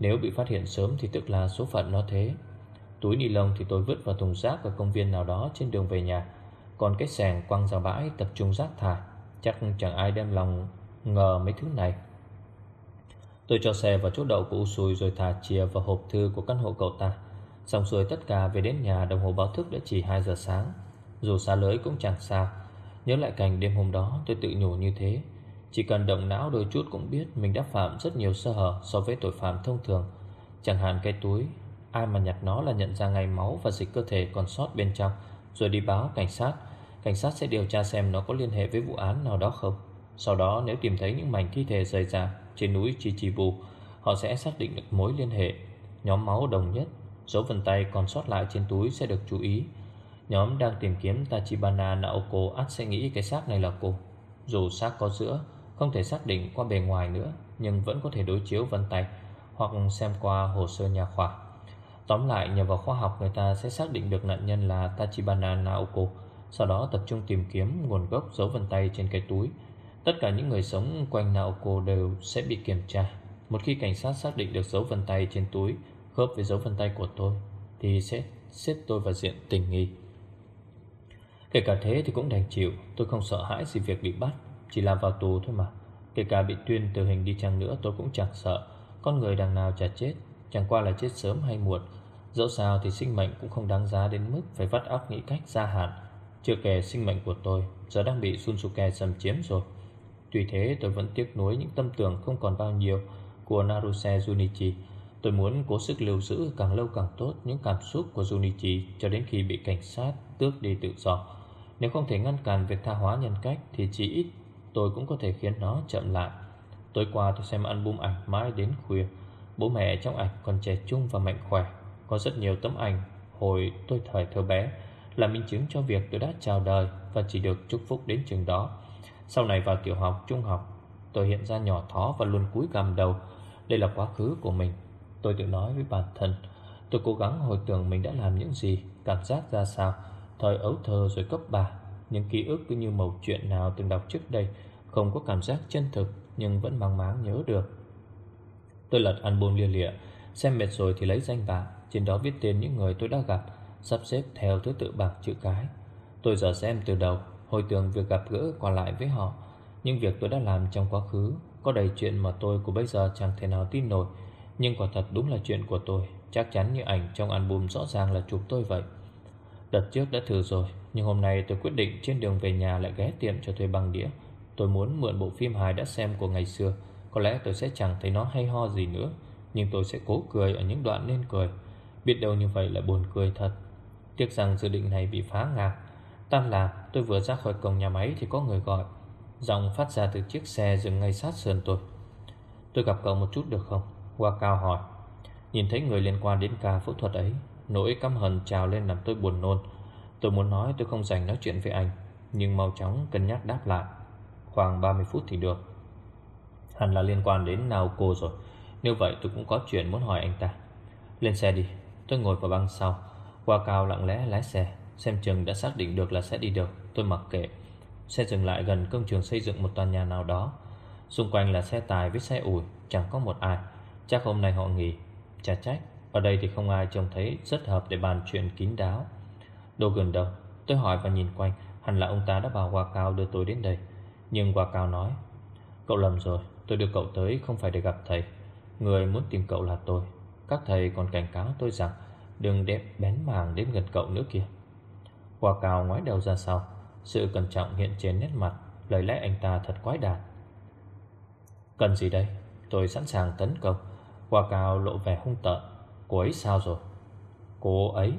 Nếu bị phát hiện sớm thì tức là số phận nó thế. Túi ni lông thì tôi vứt vào thùng rác ở công viên nào đó trên đường về nhà. Còn cái sàng quăng ra bãi tập trung rác thải Chắc chẳng ai đem lòng ngờ mấy thứ này. Tôi cho xe vào chỗ đậu của Usui rồi thả chìa vào hộp thư của căn hộ cậu ta. Xong xuôi tất cả về đến nhà đồng hồ báo thức đã chỉ 2 giờ sáng. Dù xa lưới cũng chẳng sao Nhớ lại cảnh đêm hôm đó, tôi tự nhủ như thế. Chỉ cần động não đôi chút cũng biết Mình đã phạm rất nhiều sơ hở so với tội phạm thông thường. Chẳng hạn cái túi, Ai mà nhặt nó là nhận ra ngay máu và dịch cơ thể còn sót bên trong, Rồi đi báo cảnh sát. Cảnh sát sẽ điều tra xem nó có liên hệ với vụ án nào đó không. Sau đó, nếu tìm thấy những mảnh thi thể rời rạc trên núi Chichibu, Họ sẽ xác định được mối liên hệ. Nhóm máu đồng nhất. Dấu vân tay còn sót lại trên túi sẽ được chú ý. Nhóm đang tìm kiếm Tachibana Naoko ắt sẽ nghĩ cái xác này là cô. Dù xác có giữa, Không thể xác định qua bề ngoài nữa, Nhưng vẫn có thể đối chiếu vân tay Hoặc xem qua hồ sơ nhà khoa. Tóm lại, nhờ vào khoa học, người ta sẽ xác định được nạn nhân là Tachibana Naoko, Sau đó tập trung tìm kiếm nguồn gốc dấu vân tay trên cái túi. Tất cả những người sống quanh Naoko đều sẽ bị kiểm tra. Một khi cảnh sát xác định được dấu vân tay trên túi Khớp với dấu vân tay của tôi, Thì sẽ xếp tôi vào diện tình nghi. Kể cả thế thì cũng đành chịu, Tôi không sợ hãi gì việc bị bắt, Chỉ là vào tù thôi mà. Kể cả bị tuyên tử hình đi chăng nữa tôi cũng chẳng sợ. Con người đằng nào chả chết, Chẳng qua là chết sớm hay muộn. Dẫu sao thì sinh mệnh cũng không đáng giá đến mức Phải vắt óc nghĩ cách gia hạn. Chưa kể sinh mệnh của tôi, Giờ đang bị Sunsuke xâm chiếm rồi. Tuy thế tôi vẫn tiếc nuối những tâm tưởng không còn bao nhiêu Của Naruse Junichi. Tôi muốn cố sức lưu giữ càng lâu càng tốt Những cảm xúc của Junichi Cho đến khi bị cảnh sát tước đi tự do. Nếu không thể ngăn cản việc tha hóa nhân cách Thì chỉ ít tôi cũng có thể khiến nó chậm lại. Tối qua tôi xem album ảnh mãi đến khuya. Bố mẹ trong ảnh còn trẻ trung và mạnh khỏe. Có rất nhiều tấm ảnh hồi tôi thời thơ bé Là minh chứng cho việc tôi đã chào đời Và chỉ được chúc phúc đến trường đó. Sau này vào tiểu học, trung học Tôi hiện ra nhỏ thó và luôn cúi gằm đầu. Đây là quá khứ của mình. Tôi tự nói với bản thân. Tôi cố gắng hồi tưởng mình đã làm những gì, Cảm giác ra sao, Thời ấu thơ rồi cấp 3 Những ký ức cứ như mẩu chuyện nào từng đọc trước đây, Không có cảm giác chân thực Nhưng vẫn mang máng nhớ được. Tôi lật album lia lịa, Xem mệt rồi thì lấy danh bạ. Trên đó viết tên những người tôi đã gặp, Sắp xếp theo thứ tự bảng chữ cái. Tôi giờ xem từ đầu, Hồi tưởng việc gặp gỡ còn lại với họ. Nhưng việc tôi đã làm trong quá khứ, Có đầy chuyện mà tôi của bây giờ chẳng thể nào tin nổi. Nhưng quả thật đúng là chuyện của tôi. Chắc chắn như ảnh trong album rõ ràng là chụp tôi vậy. Đợt trước đã thử rồi, Nhưng hôm nay tôi quyết định trên đường về nhà lại ghé tiệm cho thuê băng đĩa. Tôi muốn mượn bộ phim hài đã xem của ngày xưa. Có lẽ tôi sẽ chẳng thấy nó hay ho gì nữa, Nhưng tôi sẽ cố cười ở những đoạn nên cười. Biết đâu như vậy là buồn cười thật. Tiếc rằng dự định này bị phá ngang Tan làm tôi vừa ra khỏi cổng nhà máy Thì có người gọi. Giọng phát ra từ chiếc xe dừng ngay sát sườn tôi. Tôi gặp cậu một chút được không? Qua cao hỏi. Nhìn thấy người liên quan đến ca phẫu thuật ấy, Nỗi căm hận trào lên làm tôi buồn nôn. Tôi muốn nói tôi không dành nói chuyện với anh, Nhưng mau chóng cân nhắc đáp lại. Khoảng 30 phút thì được. Hẳn là liên quan đến Naoko rồi. Nếu vậy tôi cũng có chuyện muốn hỏi anh ta. Lên xe đi, Tôi ngồi vào băng sau. Qua cao lặng lẽ lái xe, Xem chừng đã xác định được là sẽ đi được, Tôi mặc kệ. Xe dừng lại gần công trường xây dựng một tòa nhà nào đó. Xung quanh là xe tài với xe ủi, Chẳng có một ai. Chắc hôm nay họ nghỉ. Chả trách, Ở đây thì không ai trông thấy rất hợp để bàn chuyện kín đáo. Đâu gần đầu Tôi hỏi và nhìn quanh, Hẳn là ông ta đã bảo Hoa Cao đưa tôi đến đây. Nhưng Hoa Cao nói, Cậu lầm rồi, Tôi đưa cậu tới không phải để gặp thầy. Người muốn tìm cậu là tôi. Các thầy còn cảnh cáo tôi rằng Đừng đẹp bén màng đến gần cậu nữa kìa. Hoa Cao ngoái đầu ra sau, Sự cẩn trọng hiện trên nét mặt, Lời lẽ anh ta thật quái đản. Cần gì đây? Tôi sẵn sàng tấn công. Hoa Cao lộ vẻ hung tợn. Cô ấy sao rồi? Cô ấy?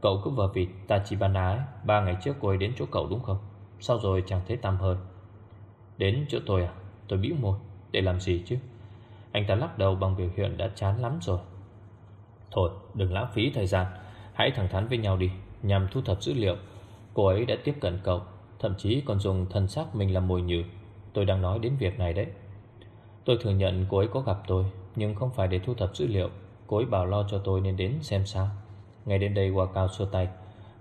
Cậu cứ vờ vịt, Tachibana ấy, Ba ngày trước cô ấy đến chỗ cậu đúng không? Sao rồi chẳng thấy tăm hơi Đến chỗ tôi à? Tôi bĩu môi. Để làm gì chứ? Anh ta lắc đầu bằng biểu hiện đã chán lắm rồi. Thôi, đừng lãng phí thời gian. Hãy thẳng thắn với nhau đi, Nhằm thu thập dữ liệu. Cô ấy đã tiếp cận cậu, Thậm chí còn dùng thân xác mình làm mồi nhử. Tôi đang nói đến việc này đấy. Tôi thừa nhận cô ấy có gặp tôi. Nhưng không phải để thu thập dữ liệu, Cô ấy bảo lo cho tôi nên đến xem sao. Ngày đến đây qua cao xua tay.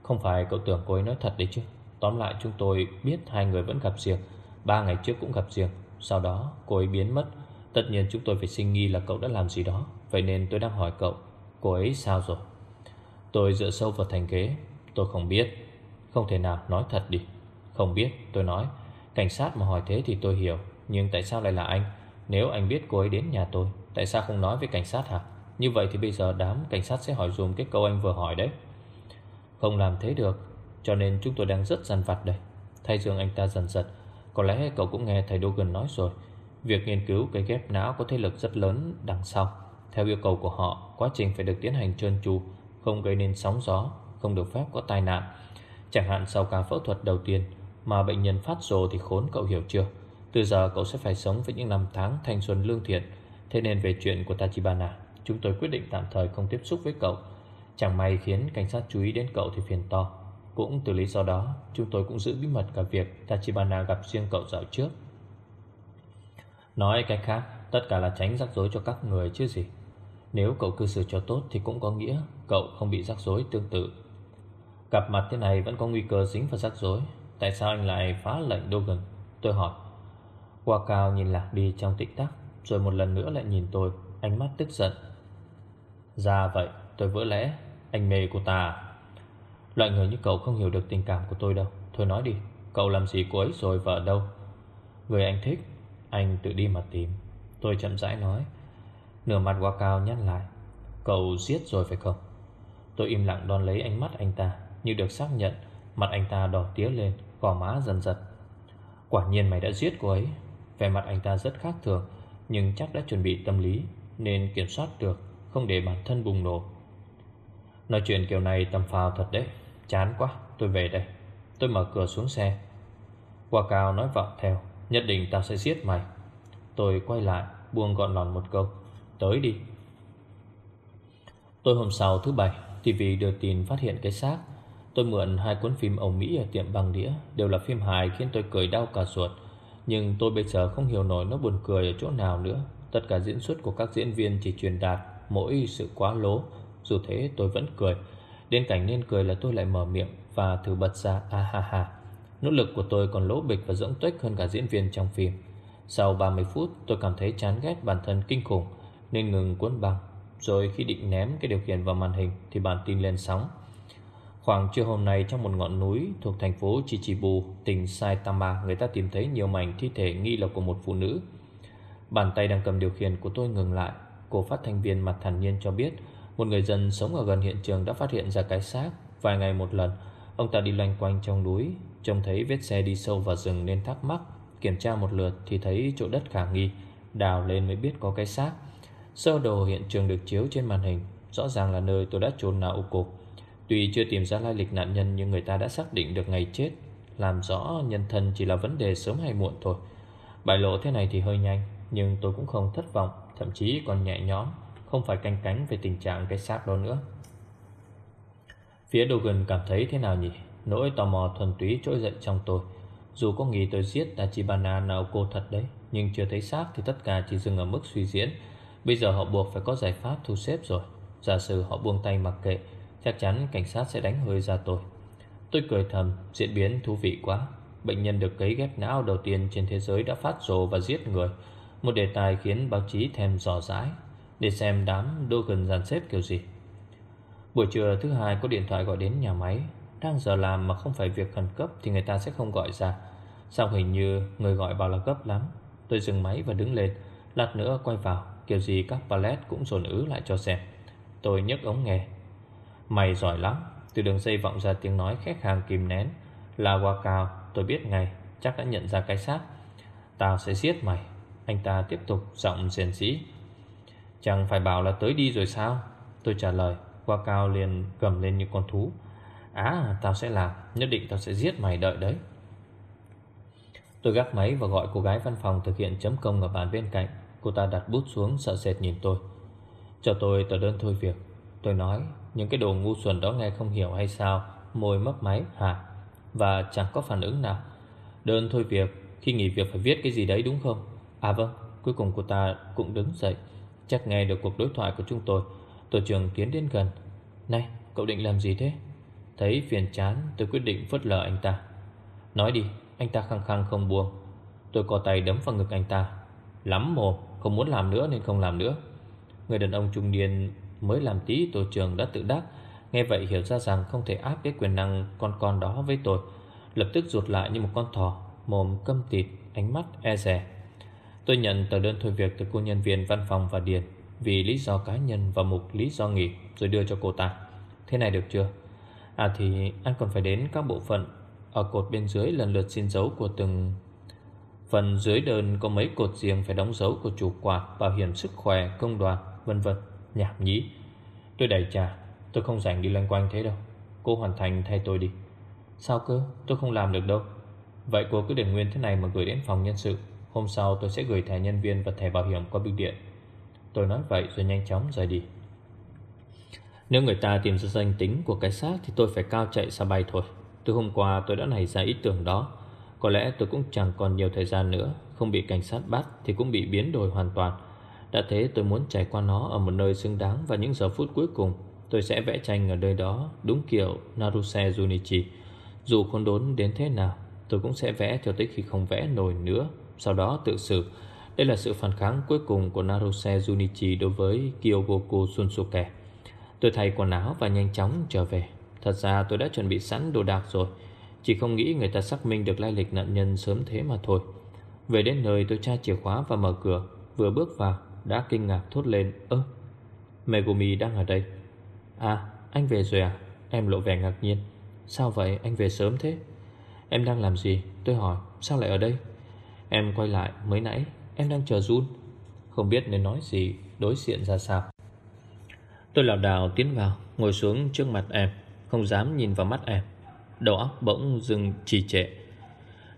Không phải cậu tưởng cô ấy nói thật đấy chứ. Tóm lại, chúng tôi biết hai người vẫn gặp riêng. Ba ngày trước cũng gặp riêng. Sau đó, cô ấy biến mất. Tất nhiên chúng tôi phải sinh nghi là cậu đã làm gì đó. Vậy nên tôi đang hỏi cậu, Cô ấy sao rồi? Tôi dựa sâu vào thành ghế. Tôi không biết. Không thể nào nói thật đi. Không biết, tôi nói. Cảnh sát mà hỏi thế thì tôi hiểu. Nhưng tại sao lại là anh? Nếu anh biết cô ấy đến nhà tôi Tại sao không nói với cảnh sát hả? Như vậy thì bây giờ đám cảnh sát sẽ hỏi dùm cái câu anh vừa hỏi đấy. Không làm thế được, Cho nên chúng tôi đang rất dằn vặt đây. Thay dương anh ta dần dật. Có lẽ cậu cũng nghe thầy Dogan nói rồi. Việc nghiên cứu cây ghép não có thế lực rất lớn đằng sau. Theo yêu cầu của họ, Quá trình phải được tiến hành trơn tru, Không gây nên sóng gió, Không được phép có tai nạn. Chẳng hạn sau ca phẫu thuật đầu tiên, Mà bệnh nhân phát rồ thì khốn, cậu hiểu chưa? Từ giờ cậu sẽ phải sống với những năm tháng thanh xuân lương thiện. Thế nên về chuyện của Tachibana, Chúng tôi quyết định tạm thời không tiếp xúc với cậu. Chẳng may khiến cảnh sát chú ý đến cậu thì phiền to. Cũng từ lý do đó, Chúng tôi cũng giữ bí mật cả việc Tachibana gặp riêng cậu dạo trước. Nói cách khác, Tất cả là tránh rắc rối cho các người chứ gì. Nếu cậu cư xử cho tốt Thì cũng có nghĩa cậu không bị rắc rối tương tự. Gặp mặt thế này vẫn có nguy cơ dính vào rắc rối. Tại sao anh lại phá lệnh Dogan Tôi hỏi. Qua cao nhìn lạc đi trong tĩnh tắc. Rồi một lần nữa lại nhìn tôi, Ánh mắt tức giận. Ra vậy, tôi vỡ lẽ, Anh mê của ta? Loại người như cậu không hiểu được tình cảm của tôi đâu. Thôi nói đi, Cậu làm gì cô ấy rồi vợ đâu? Người anh thích, Anh tự đi mà tìm. Tôi chậm rãi nói, Nửa mặt qua cao nhăn lại. Cậu giết rồi phải không? Tôi im lặng đón lấy ánh mắt anh ta. Như được xác nhận, Mặt anh ta đỏ tía lên, Gò má dần giật. Quả nhiên mày đã giết cô ấy. Vẻ mặt anh ta rất khác thường. Nhưng chắc đã chuẩn bị tâm lý, Nên kiểm soát được, Không để bản thân bùng nổ. Nói chuyện kiểu này tầm phào thật đấy, Chán quá, tôi về đây. Tôi mở cửa xuống xe. Qua cao nói vọng theo, Nhất định tao sẽ giết mày. Tôi quay lại, buông gọn lòn một câu, Tới đi. Tôi hôm sau thứ bảy TV đưa tin phát hiện cái xác. Tôi mượn hai cuốn phim Âu Mỹ ở tiệm bằng đĩa, Đều là phim hài khiến tôi cười đau cả ruột. Nhưng tôi bây giờ không hiểu nổi nó buồn cười ở chỗ nào nữa. Tất cả diễn xuất của các diễn viên chỉ truyền đạt mỗi sự quá lố. Dù thế, tôi vẫn cười. Đến cảnh nên cười là tôi lại mở miệng Và thử bật ra a ha ha, Nỗ lực của tôi còn lỗ bịch và rỗng tuếch hơn cả diễn viên trong phim. Sau 30 phút, tôi cảm thấy chán ghét bản thân kinh khủng, Nên ngừng cuốn băng. Rồi khi định ném cái điều khiển vào màn hình Thì bản tin lên sóng. Khoảng trưa hôm nay trong một ngọn núi thuộc thành phố Chichibu, tỉnh Saitama, người ta tìm thấy nhiều mảnh thi thể nghi là của một phụ nữ. Bàn tay đang cầm điều khiển của tôi ngừng lại. Cô phát thanh viên mặt thản nhiên cho biết một người dân sống ở gần hiện trường đã phát hiện ra cái xác. Vài ngày một lần, ông ta đi loanh quanh trong núi, trông thấy vết xe đi sâu vào rừng nên thắc mắc. Kiểm tra một lượt thì thấy chỗ đất khả nghi, đào lên mới biết có cái xác. Sơ đồ hiện trường được chiếu trên màn hình, rõ ràng là nơi tôi đã chôn Naoko. Tuy chưa tìm ra lai lịch nạn nhân nhưng người ta đã xác định được ngày chết. Làm rõ nhân thân chỉ là vấn đề sớm hay muộn thôi. Bài lộ thế này thì hơi nhanh, Nhưng tôi cũng không thất vọng, Thậm chí còn nhẹ nhõm, Không phải canh cánh về tình trạng cái xác đó nữa. Phía Dogan cảm thấy thế nào nhỉ? Nỗi tò mò thuần túy trỗi dậy trong tôi. Dù có nghĩ tôi giết Tachibana Naoko thật đấy, Nhưng chưa thấy xác thì tất cả chỉ dừng ở mức suy diễn. Bây giờ họ buộc phải có giải pháp thu xếp rồi. Giả sử họ buông tay mặc kệ Chắc chắn cảnh sát sẽ đánh hơi ra tôi. Tôi cười thầm, Diễn biến thú vị quá. Bệnh nhân được cấy ghép não đầu tiên trên thế giới đã phát rồ và giết người. Một đề tài khiến báo chí thèm dò dãi, Để xem đám đô gần dàn xếp kiểu gì. Buổi trưa thứ hai có điện thoại gọi đến nhà máy. Đang giờ làm mà không phải việc khẩn cấp Thì người ta sẽ không gọi ra. Xong hình như người gọi bảo là gấp lắm. Tôi dừng máy và đứng lên, Lát nữa quay vào. Kiểu gì các pallet cũng dồn ứ lại cho xem. Tôi nhấc ống nghe. Mày giỏi lắm. Từ đường dây vọng ra tiếng nói khách hàng kìm nén. Là qua cao, Tôi biết ngay, Chắc đã nhận ra cái xác. Tao sẽ giết mày. Anh ta tiếp tục giọng rèn sĩ Chẳng phải bảo là tới đi rồi sao? Tôi trả lời, Qua cao liền cầm lên như con thú. À tao sẽ làm. Nhất định tao sẽ giết mày đợi đấy. Tôi gác máy và gọi cô gái văn phòng thực hiện chấm công ở bàn bên cạnh. Cô ta đặt bút xuống, sợ sệt nhìn tôi. Cho tôi tờ đơn thôi việc. Tôi nói những cái đồ ngu xuẩn đó nghe không hiểu hay sao? Môi mấp máy, hả? Và chẳng có phản ứng nào. Đơn thôi việc, Khi nghỉ việc phải viết cái gì đấy đúng không? À vâng Cuối cùng cô ta cũng đứng dậy. Chắc nghe được cuộc đối thoại của chúng tôi. Tổ trưởng tiến đến gần. Này, cậu định làm gì thế? Thấy phiền chán, tôi quyết định phớt lờ anh ta. Nói đi, Anh ta khăng khăng không buông. Tôi co tay đấm vào ngực anh ta. Lắm mồm, Không muốn làm nữa nên không làm nữa. Người đàn ông trung niên mới làm tí tổ trưởng đã tự đắc. Nghe vậy hiểu ra rằng không thể áp cái quyền năng con con đó với tôi. Lập tức rụt lại như một con thỏ Mồm câm tịt, ánh mắt e rè Tôi nhận tờ đơn thôi việc từ cô nhân viên văn phòng và Điền Vì lý do cá nhân và mục lý do nghỉ Rồi đưa cho cô ta. Thế này được chưa? À thì anh còn phải đến các bộ phận Ở cột bên dưới lần lượt xin dấu của từng Phần dưới đơn có mấy cột riêng phải đóng dấu của chủ quạt, bảo hiểm sức khỏe, công đoàn, vân vân. Dạ, Nhảm nhí. Tôi đẩy trà, tôi không rảnh đi loanh quanh thế đâu. Cô hoàn thành thay tôi đi. Sao cơ? Tôi không làm được đâu. Vậy cô cứ để nguyên thế này mà gửi đến phòng nhân sự. Hôm sau tôi sẽ gửi thẻ nhân viên và thẻ bảo hiểm qua bưu điện. Tôi nói vậy rồi nhanh chóng rời đi. Nếu người ta tìm ra danh tính của cái xác thì tôi phải cao chạy xa bay thôi. Từ hôm qua tôi đã nảy ra ý tưởng đó có lẽ tôi cũng chẳng còn nhiều thời gian nữa Không bị cảnh sát bắt thì cũng bị biến đổi hoàn toàn đã thế tôi muốn trải qua nó Ở một nơi xứng đáng và những giờ phút cuối cùng. Tôi sẽ vẽ tranh ở nơi đó, Đúng kiểu Naruse Junichi. Dù khôn đốn đến thế nào, Tôi cũng sẽ vẽ cho tới khi không vẽ nổi nữa. Sau đó tự xử. Đây là sự phản kháng cuối cùng của Naruse Junichi Đối với Kyogoku Sunsuke. Tôi thay quần áo và nhanh chóng trở về. Thật ra tôi đã chuẩn bị sẵn đồ đạc rồi. Chỉ không nghĩ người ta xác minh được lai lịch nạn nhân sớm thế mà thôi. Về đến nơi, tôi tra chìa khóa và mở cửa. Vừa bước vào đã kinh ngạc thốt lên, Ơ, Megumi đang ở đây. À anh về rồi à? Em lộ vẻ ngạc nhiên. Sao vậy? Anh về sớm thế. Em đang làm gì? Tôi hỏi, Sao lại ở đây? Em quay lại, mới nãy, Em đang chờ Jun. Không biết nên nói gì, Đối diện ra sao. Tôi lảo đảo tiến vào, Ngồi xuống trước mặt em, Không dám nhìn vào mắt em. Đầu óc bỗng dừng trì trệ.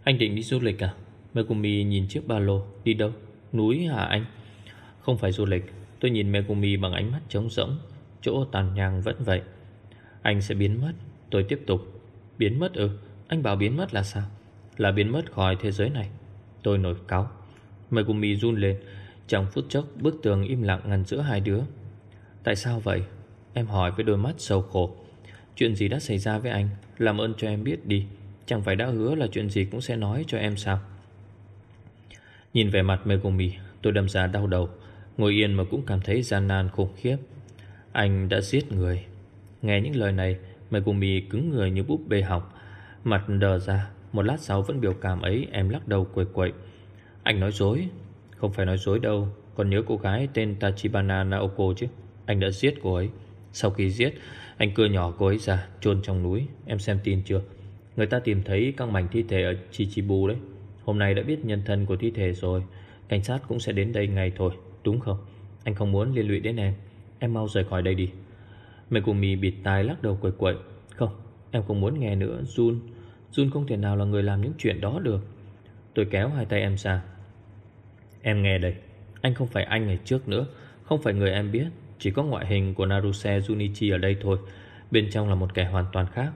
Anh định đi du lịch à? Megumi nhìn chiếc ba lô, Đi đâu? Núi hả anh? Không phải du lịch, Tôi nhìn Megumi bằng ánh mắt trống rỗng. Chỗ tàn nhang vẫn vậy. Anh sẽ biến mất, Tôi tiếp tục. Biến mất ư? Anh bảo biến mất là sao? Là biến mất khỏi thế giới này. Tôi nổi cáu. Megumi run lên. Trong phút chốc, bức tường im lặng ngăn giữa hai đứa. Tại sao vậy? Em hỏi với đôi mắt sầu khổ. Chuyện gì đã xảy ra với anh? Làm ơn cho em biết đi. Chẳng phải đã hứa là chuyện gì cũng sẽ nói cho em sao? Nhìn về mặt Megumi, Tôi đâm ra đau đầu. Ngồi yên mà cũng cảm thấy gian nan khủng khiếp. Anh đã giết người. Nghe những lời này, Megumi cứng người như búp bê học Mặt đờ ra. Một lát sau vẫn biểu cảm ấy, em lắc đầu quậy quậy. Anh nói dối. Không phải nói dối đâu. Còn nhớ cô gái tên Tachibana Naoko chứ. Anh đã giết cô ấy. Sau khi giết, anh cưa nhỏ cô ấy ra, chôn trong núi. Em xem tin chưa? Người ta tìm thấy các mảnh thi thể ở Chichibu đấy. Hôm nay đã biết nhân thân của thi thể rồi. Cảnh sát cũng sẽ đến đây ngay thôi. Đúng không? Anh không muốn liên lụy đến em. Em mau rời khỏi đây đi. Megumi bịt tai lắc đầu quậy quậy. Không em không muốn nghe nữa Jun. Jun không thể nào là người làm những chuyện đó được. Tôi kéo hai tay em ra. Em nghe đây. Anh không phải anh ngày trước nữa. Không phải người em biết. Chỉ có ngoại hình của Naruse Junichi ở đây thôi. Bên trong là một kẻ hoàn toàn khác.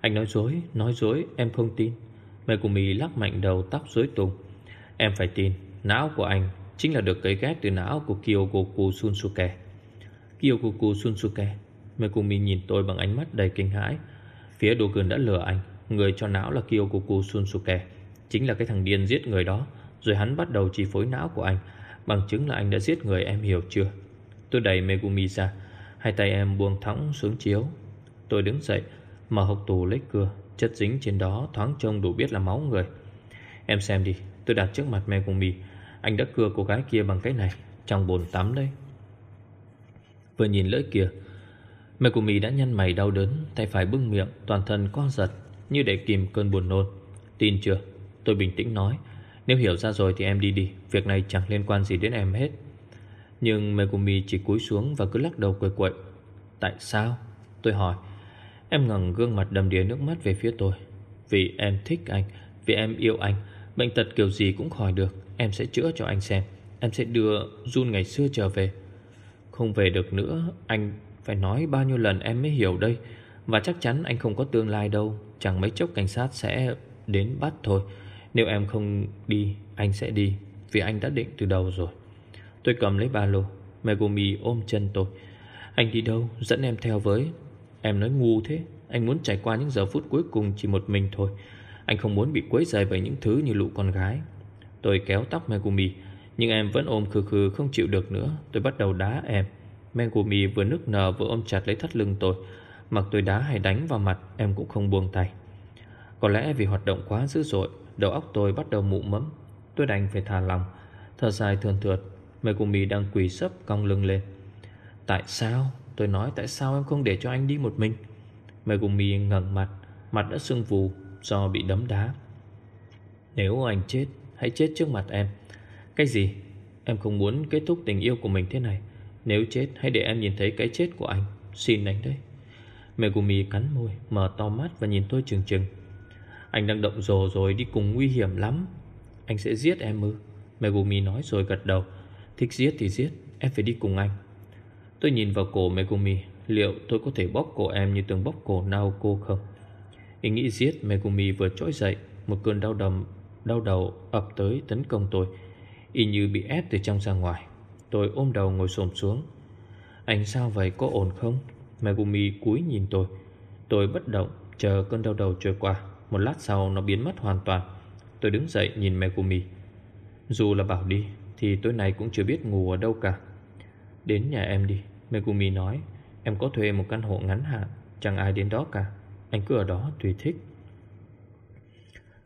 Anh nói dối, nói dối, em không tin. Megumi lắc mạnh đầu tóc rối tung. Em phải tin Não của anh chính là được cấy ghép từ não của Kyogoku Sunsuke Kyogoku Sunsuke Megumi nhìn tôi bằng ánh mắt đầy kinh hãi. Phía Dogen đã lừa anh, Người cho não là Kyogoku Sunsuke Chính là cái thằng điên giết người đó. Rồi hắn bắt đầu chi phối não của anh, Bằng chứng là anh đã giết người em hiểu chưa? Tôi đẩy Megumi ra, Hai tay em buông thõng xuống chiếu. Tôi đứng dậy, Mở hộc tủ lấy cưa, Chất dính trên đó thoáng trông đủ biết là máu người. Em xem đi, Tôi đặt trước mặt Megumi. Anh đã cưa cô gái kia bằng cái này, Trong bồn tắm đấy. Vừa nhìn lưỡi kia Mẹ của mì đã nhăn mày đau đớn, Tay phải bưng miệng, Toàn thân co giật Như để kìm cơn buồn nôn. Tin chưa? Tôi bình tĩnh nói, Nếu hiểu ra rồi thì em đi đi, Việc này chẳng liên quan gì đến em hết. Nhưng Megumi chỉ cúi xuống và cứ lắc đầu quậy quậy. Tại sao? Tôi hỏi. Em ngẩng gương mặt đầm đìa nước mắt về phía tôi. Vì em thích anh, Vì em yêu anh, Bệnh tật kiểu gì cũng khỏi được. Em sẽ chữa cho anh xem. Em sẽ đưa Jun ngày xưa trở về. Không về được nữa, Anh phải nói bao nhiêu lần em mới hiểu đây. Và chắc chắn anh không có tương lai đâu. Chẳng mấy chốc cảnh sát sẽ đến bắt thôi. Nếu em không đi, Anh sẽ đi. Vì anh đã định từ đầu rồi. Tôi cầm lấy ba lô. Megumi ôm chân tôi. Anh đi đâu? Dẫn em theo với. Em nói ngu thế. Anh muốn trải qua những giờ phút cuối cùng chỉ một mình thôi. Anh không muốn bị quấy rầy bởi những thứ như lũ con gái. Tôi kéo tóc Megumi, Nhưng em vẫn ôm khư khư không chịu được nữa. Tôi bắt đầu đá em. Megumi vừa nức nở vừa ôm chặt lấy thắt lưng tôi. Mặc tôi đá hay đánh vào mặt, Em cũng không buông tay. Có lẽ vì hoạt động quá dữ dội, Đầu óc tôi bắt đầu mụ mẫm. Tôi đành phải thả lòng Thở dài thường thượt. Megumi đang quỳ sấp cong lưng lên. Tại sao? Tôi nói tại sao em không để cho anh đi một mình? Megumi ngẩng mặt Mặt đã sưng vù, do bị đấm đá. Nếu anh chết Hãy chết trước mặt em. Cái gì? Em không muốn kết thúc tình yêu của mình thế này. Nếu chết, hãy để em nhìn thấy cái chết của anh. Xin anh đấy. Megumi cắn môi, Mở to mắt và nhìn tôi chừng chừng Anh đang động rồ rồi đi cùng nguy hiểm lắm. Anh sẽ giết em ư? Megumi nói rồi gật đầu. Thích giết thì giết, Em phải đi cùng anh. Tôi nhìn vào cổ Megumi, Liệu tôi có thể bóp cổ em như từng bóp cổ Naoko không? Ý nghĩ giết Megumi vừa trỗi dậy, Một cơn đau đầm Đau đầu ập tới tấn công tôi. Y như bị ép từ trong ra ngoài. Tôi ôm đầu ngồi xổm xuống. Anh sao vậy, có ổn không? Megumi cúi nhìn tôi. Tôi bất động, chờ cơn đau đầu trôi qua. Một lát sau, nó biến mất hoàn toàn. Tôi đứng dậy nhìn Megumi. Dù là bảo đi, Thì tối nay cũng chưa biết ngủ ở đâu cả. Đến nhà em đi, Megumi nói. Em có thuê một căn hộ ngắn hạn, Chẳng ai đến đó cả. Anh cứ ở đó tùy thích.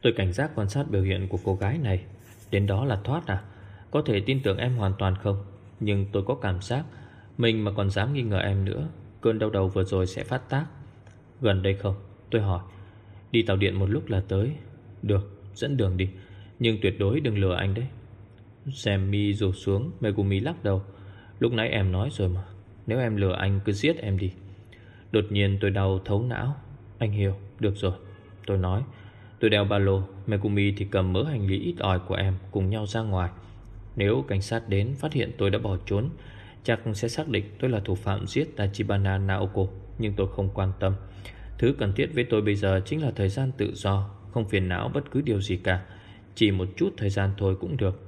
Tôi cảnh giác quan sát biểu hiện của cô gái này. Đến đó là thoát à? Có thể tin tưởng em hoàn toàn không? Nhưng tôi có cảm giác Mình mà còn dám nghi ngờ em nữa Cơn đau đầu vừa rồi sẽ phát tác. Gần đây không? Tôi hỏi. Đi tàu điện một lúc là tới. Được dẫn đường đi. Nhưng tuyệt đối đừng lừa anh đấy. Xem mi rụt xuống Megumi lắc đầu. Lúc nãy em nói rồi mà. Nếu em lừa anh cứ giết em đi. Đột nhiên tôi đau thấu não. Anh hiểu, được rồi. Tôi nói. Tôi đeo ba lô, Megumi thì cầm mớ hành lý ít ỏi của em Cùng nhau ra ngoài. Nếu cảnh sát đến phát hiện tôi đã bỏ trốn, Chắc sẽ xác định tôi là thủ phạm giết Tachibana Naoko, Nhưng tôi không quan tâm. Thứ cần thiết với tôi bây giờ chính là thời gian tự do, Không phiền não bất cứ điều gì cả. Chỉ một chút thời gian thôi cũng được.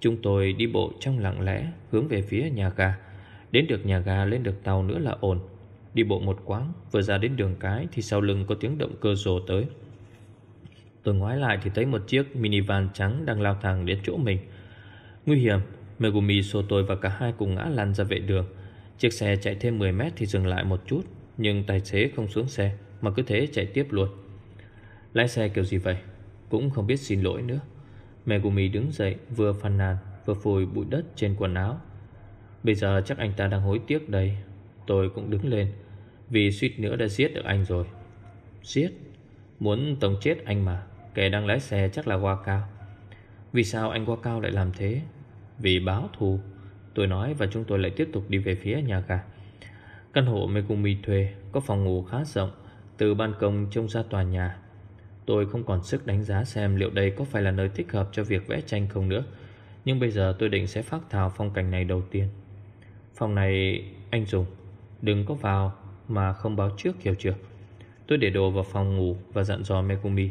Chúng tôi đi bộ trong lặng lẽ, Hướng về phía nhà ga. Đến được nhà ga lên được tàu nữa là ổn. Đi bộ một quãng, Vừa ra đến đường cái Thì sau lưng có tiếng động cơ rồ tới. Tôi ngoái lại thì thấy một chiếc minivan trắng Đang lao thẳng đến chỗ mình. Nguy hiểm, Megumi xô tôi và cả hai cùng ngã lăn ra vệ đường. Chiếc xe chạy thêm 10 mét thì dừng lại một chút, Nhưng tài xế không xuống xe Mà cứ thế chạy tiếp luôn. Lái xe kiểu gì vậy? Cũng không biết xin lỗi nữa. Megumi đứng dậy, vừa phàn nàn, Vừa phùi bụi đất trên quần áo. Bây giờ chắc anh ta đang hối tiếc đây. Tôi cũng đứng lên, Vì suýt nữa đã giết được anh rồi. Giết? Muốn tổng chết anh mà. Kẻ đang lái xe chắc là qua cao. Vì sao anh qua cao lại làm thế? Vì báo thù. Tôi nói và chúng tôi lại tiếp tục đi về phía nhà ga Căn hộ Megumi thuê Có phòng ngủ khá rộng, Từ ban công trông ra tòa nhà. Tôi không còn sức đánh giá xem liệu đây có phải là nơi thích hợp cho việc vẽ tranh không nữa, Nhưng bây giờ tôi định sẽ phát thảo phong cảnh này đầu tiên. Phòng này anh dùng. Đừng có vào mà không báo trước, hiểu chưa? Tôi để đồ vào phòng ngủ và dặn dò Megumi.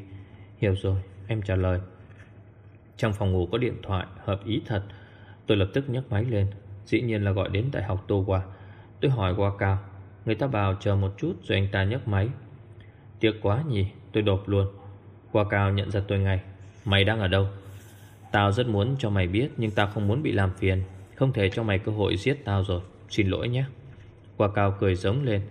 Hiểu rồi, em trả lời. Trong phòng ngủ có điện thoại, hợp ý thật. Tôi lập tức nhấc máy lên. Dĩ nhiên là gọi đến Đại học Towa. Tôi hỏi qua cao Người ta bảo chờ một chút rồi anh ta nhấc máy. Tiếc quá nhỉ, tôi đột luôn. Qua cao nhận ra tôi ngay. Mày đang ở đâu? Tao rất muốn cho mày biết Nhưng tao không muốn bị làm phiền. Không thể cho mày cơ hội giết tao rồi. Xin lỗi nhé. Qua cao cười giống lên.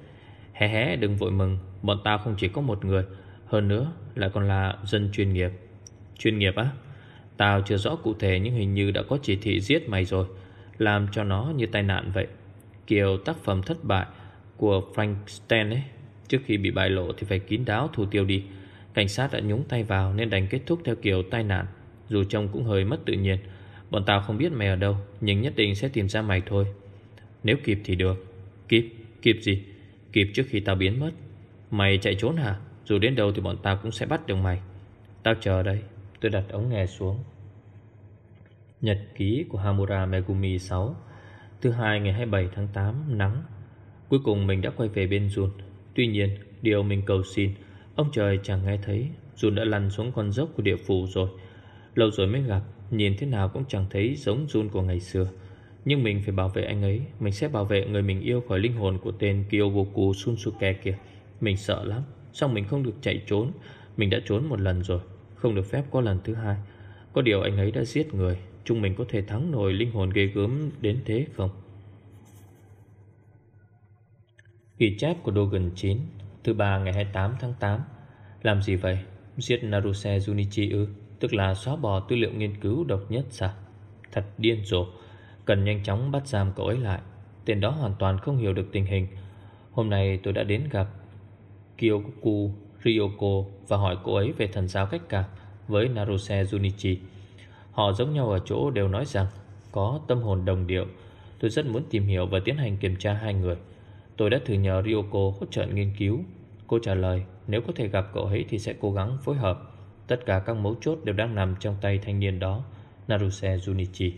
Hé hé, đừng vội mừng, Bọn tao không chỉ có một người, Hơn nữa lại còn là dân chuyên nghiệp. Chuyên nghiệp á? Tao chưa rõ cụ thể nhưng hình như đã có chỉ thị giết mày rồi, Làm cho nó như tai nạn vậy. Kiểu tác phẩm thất bại Của Frankenstein ấy, Trước khi bị bại lộ thì phải kín đáo thủ tiêu đi. Cảnh sát đã nhúng tay vào Nên đành kết thúc theo kiểu tai nạn, Dù trông cũng hơi mất tự nhiên. Bọn tao không biết mày ở đâu, Nhưng nhất định sẽ tìm ra mày thôi. Nếu kịp thì được. Kịp? Kịp gì? Kịp trước khi tao biến mất. Mày chạy trốn hả? Dù đến đâu thì bọn tao cũng sẽ bắt được mày. Tao chờ đây, Tôi đặt ống nghe xuống. Nhật ký của Hamura Megumi 6 Thứ hai ngày 27 tháng 8 Nắng. Cuối cùng mình đã quay về bên Jun. Tuy nhiên, điều mình cầu xin, Ông trời chẳng nghe thấy. Jun đã lăn xuống con dốc của địa phủ rồi. Lâu rồi mới gặp, Nhìn thế nào cũng chẳng thấy giống Jun của ngày xưa. Nhưng mình phải bảo vệ anh ấy. Mình sẽ bảo vệ người mình yêu khỏi linh hồn của tên Kyogoku Sunsuke kia. Mình sợ lắm. Xong mình không được chạy trốn. Mình đã trốn một lần rồi. Không được phép có lần thứ hai. Có điều anh ấy đã giết người. Chúng mình có thể thắng nổi linh hồn ghê gớm đến thế không? Ghi chép của Dogen 9 Thứ ba ngày 28 tháng 8 Làm gì vậy? Giết Naruse Junichi ư? Tức là xóa bỏ tư liệu nghiên cứu độc nhất sao? Thật điên rồ. Cần nhanh chóng bắt giam cậu ấy lại. Tên đó hoàn toàn không hiểu được tình hình. Hôm nay tôi đã đến gặp Kyoku Ryoko Và hỏi cô ấy về thần giáo cách cạp Với Naruse Junichi. Họ giống nhau ở chỗ đều nói rằng Có tâm hồn đồng điệu. Tôi rất muốn tìm hiểu và tiến hành kiểm tra hai người. Tôi đã thử nhờ Ryoko hỗ trợ nghiên cứu. Cô trả lời, Nếu có thể gặp cậu ấy thì sẽ cố gắng phối hợp. Tất cả các mấu chốt đều đang nằm trong tay thanh niên đó, Naruse Junichi.